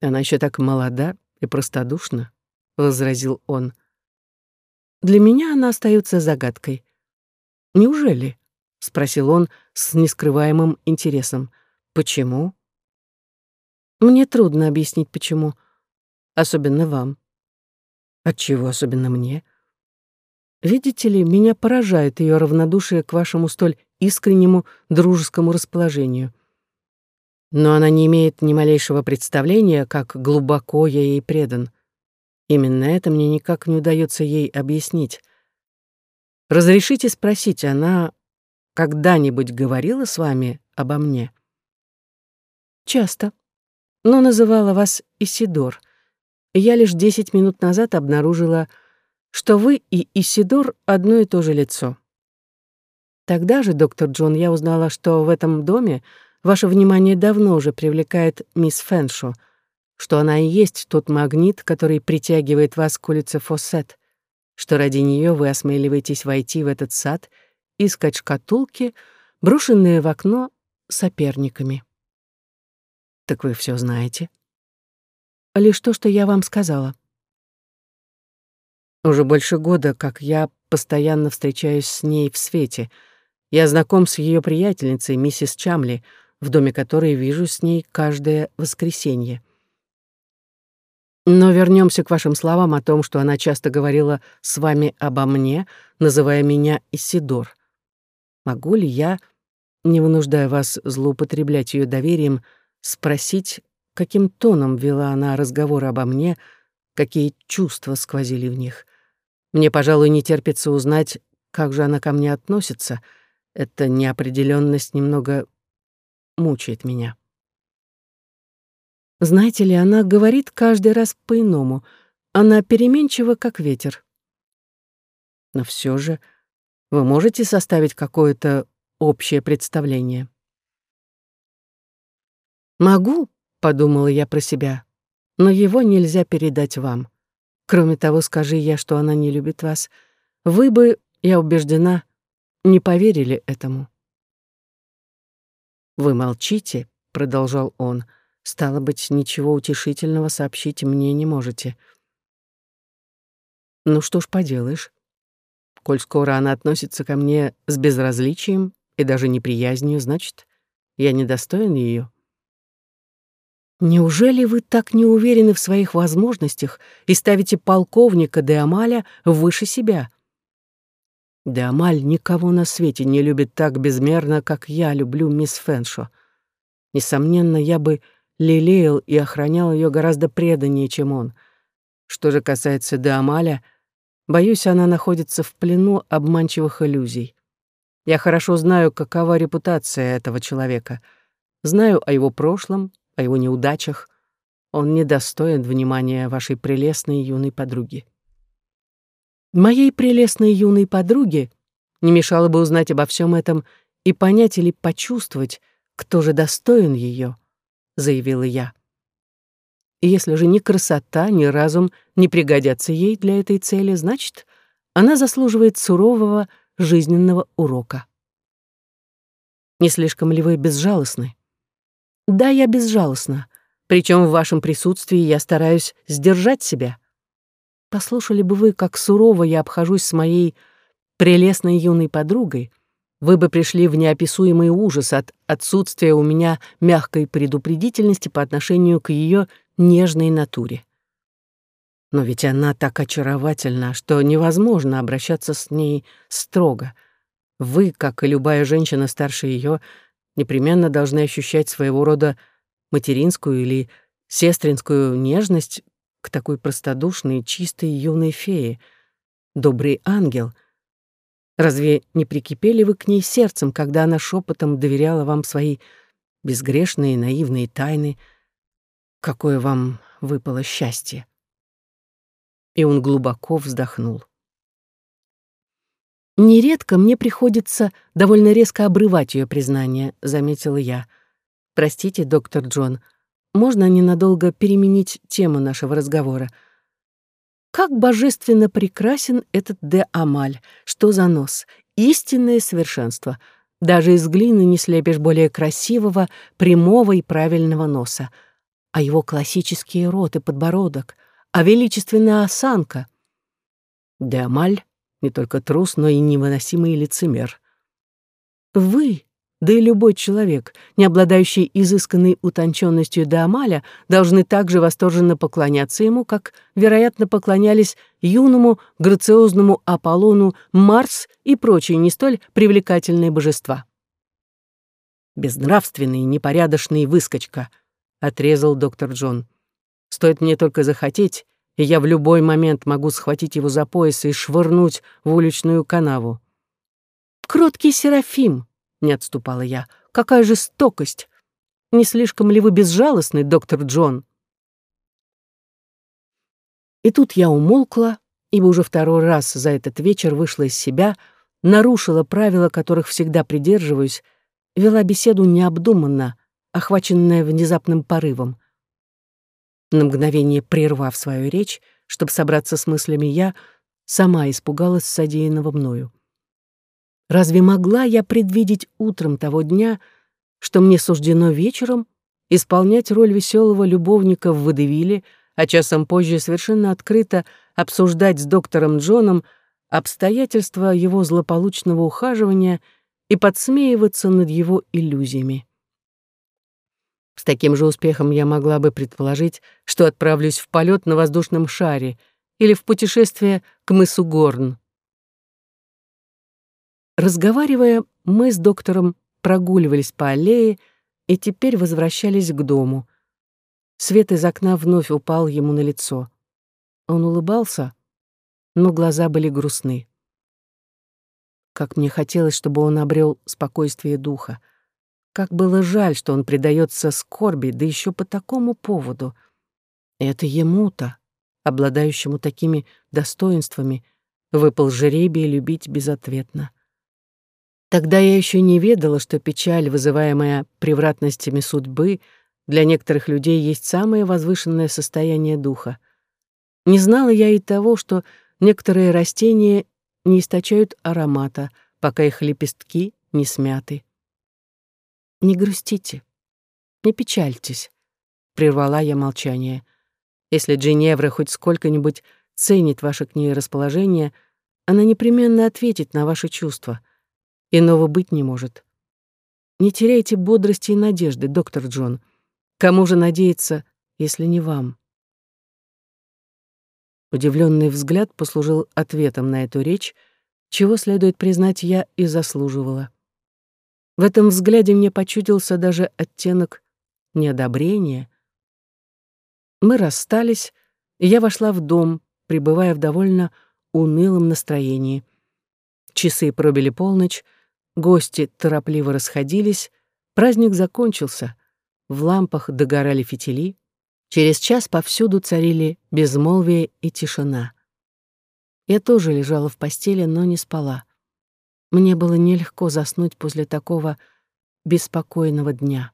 Она еще так молода и простодушна, возразил он. Для меня она остается загадкой. Неужели? спросил он с нескрываемым интересом. Почему? Мне трудно объяснить, почему. Особенно вам. Отчего особенно мне? Видите ли, меня поражает ее равнодушие к вашему столь искреннему дружескому расположению но она не имеет ни малейшего представления, как глубоко я ей предан. Именно это мне никак не удается ей объяснить. Разрешите спросить, она когда-нибудь говорила с вами обо мне? Часто. Но называла вас Исидор. Я лишь десять минут назад обнаружила, что вы и Исидор одно и то же лицо. Тогда же, доктор Джон, я узнала, что в этом доме Ваше внимание давно уже привлекает мисс Фэншо, что она и есть тот магнит, который притягивает вас к улице Фоссет, что ради нее вы осмеливаетесь войти в этот сад, искать шкатулки, брошенные в окно соперниками. Так вы все знаете. Лишь то, что я вам сказала. Уже больше года, как я постоянно встречаюсь с ней в свете. Я знаком с ее приятельницей, миссис Чамли, в доме которой вижу с ней каждое воскресенье. Но вернемся к вашим словам о том, что она часто говорила с вами обо мне, называя меня Исидор. Могу ли я, не вынуждая вас злоупотреблять ее доверием, спросить, каким тоном вела она разговор обо мне, какие чувства сквозили в них? Мне, пожалуй, не терпится узнать, как же она ко мне относится. Эта неопределенность немного мучает меня. Знаете ли, она говорит каждый раз по-иному. Она переменчива, как ветер. Но все же Вы можете составить какое-то общее представление? «Могу», — подумала я про себя, «но его нельзя передать вам. Кроме того, скажи я, что она не любит вас, вы бы, я убеждена, не поверили этому». «Вы молчите», — продолжал он, «стало быть, ничего утешительного сообщить мне не можете». «Ну что ж поделаешь. Коль скоро она относится ко мне с безразличием и даже неприязнью, значит, я недостоин ее. Неужели вы так не уверены в своих возможностях и ставите полковника де Амаля выше себя? Де Амаль никого на свете не любит так безмерно, как я люблю мисс Фэншо. Несомненно, я бы лелеял и охранял ее гораздо преданнее, чем он. Что же касается де Амаля, боюсь, она находится в плену обманчивых иллюзий. Я хорошо знаю, какова репутация этого человека. Знаю о его прошлом, о его неудачах. Он недостоин внимания вашей прелестной юной подруги. Моей прелестной юной подруге не мешало бы узнать обо всем этом и понять или почувствовать, кто же достоин ее, заявила я. Если же ни красота, ни разум не пригодятся ей для этой цели, значит, она заслуживает сурового жизненного урока. Не слишком ли вы безжалостны? Да, я безжалостна. Причем в вашем присутствии я стараюсь сдержать себя. Послушали бы вы, как сурово я обхожусь с моей прелестной юной подругой, вы бы пришли в неописуемый ужас от отсутствия у меня мягкой предупредительности по отношению к ее нежной натуре. Но ведь она так очаровательна, что невозможно обращаться с ней строго. Вы, как и любая женщина старше ее, непременно должны ощущать своего рода материнскую или сестринскую нежность к такой простодушной, чистой юной фее. Добрый ангел. Разве не прикипели вы к ней сердцем, когда она шепотом доверяла вам свои безгрешные наивные тайны? Какое вам выпало счастье? И он глубоко вздохнул. «Нередко мне приходится довольно резко обрывать ее признание», — заметила я. «Простите, доктор Джон, можно ненадолго переменить тему нашего разговора? Как божественно прекрасен этот де Амаль, что за нос, истинное совершенство. Даже из глины не слепишь более красивого, прямого и правильного носа. А его классический рот и подбородок, а величественная осанка. Де Амаль не только трус, но и невыносимый лицемер. Вы, да и любой человек, не обладающий изысканной утонченностью до Амаля, должны также восторженно поклоняться ему, как, вероятно, поклонялись юному грациозному Аполлону Марс и прочие не столь привлекательные божества. «Безнравственный, непорядочный выскочка», — отрезал доктор Джон. «Стоит мне только захотеть, и я в любой момент могу схватить его за пояс и швырнуть в уличную канаву. «Кроткий Серафим!» — не отступала я. «Какая жестокость! Не слишком ли вы безжалостный, доктор Джон?» И тут я умолкла, ибо уже второй раз за этот вечер вышла из себя, нарушила правила, которых всегда придерживаюсь, вела беседу необдуманно, охваченная внезапным порывом. На мгновение прервав свою речь, чтобы собраться с мыслями, я сама испугалась содеянного мною. Разве могла я предвидеть утром того дня, что мне суждено вечером исполнять роль веселого любовника в водевиле, а часом позже совершенно открыто обсуждать с доктором Джоном обстоятельства его злополучного ухаживания и подсмеиваться над его иллюзиями? С таким же успехом я могла бы предположить, что отправлюсь в полет на воздушном шаре или в путешествие к мысу Горн. Разговаривая, мы с доктором прогуливались по аллее и теперь возвращались к дому. Свет из окна вновь упал ему на лицо. Он улыбался, но глаза были грустны. Как мне хотелось, чтобы он обрел спокойствие духа. Как было жаль, что он предается скорби, да еще по такому поводу. Это ему-то, обладающему такими достоинствами, выпал жеребий любить безответно. Тогда я еще не ведала, что печаль, вызываемая превратностями судьбы, для некоторых людей есть самое возвышенное состояние духа. Не знала я и того, что некоторые растения не источают аромата, пока их лепестки не смяты. «Не грустите, не печальтесь», — прервала я молчание. «Если Джиневра хоть сколько-нибудь ценит ваше к ней расположение, она непременно ответит на ваши чувства. Иного быть не может. Не теряйте бодрости и надежды, доктор Джон. Кому же надеяться, если не вам?» Удивленный взгляд послужил ответом на эту речь, чего, следует признать, я и заслуживала. В этом взгляде мне почудился даже оттенок неодобрения. Мы расстались, и я вошла в дом, пребывая в довольно унылом настроении. Часы пробили полночь, гости торопливо расходились, праздник закончился, в лампах догорали фитили, через час повсюду царили безмолвие и тишина. Я тоже лежала в постели, но не спала. Мне было нелегко заснуть после такого беспокойного дня.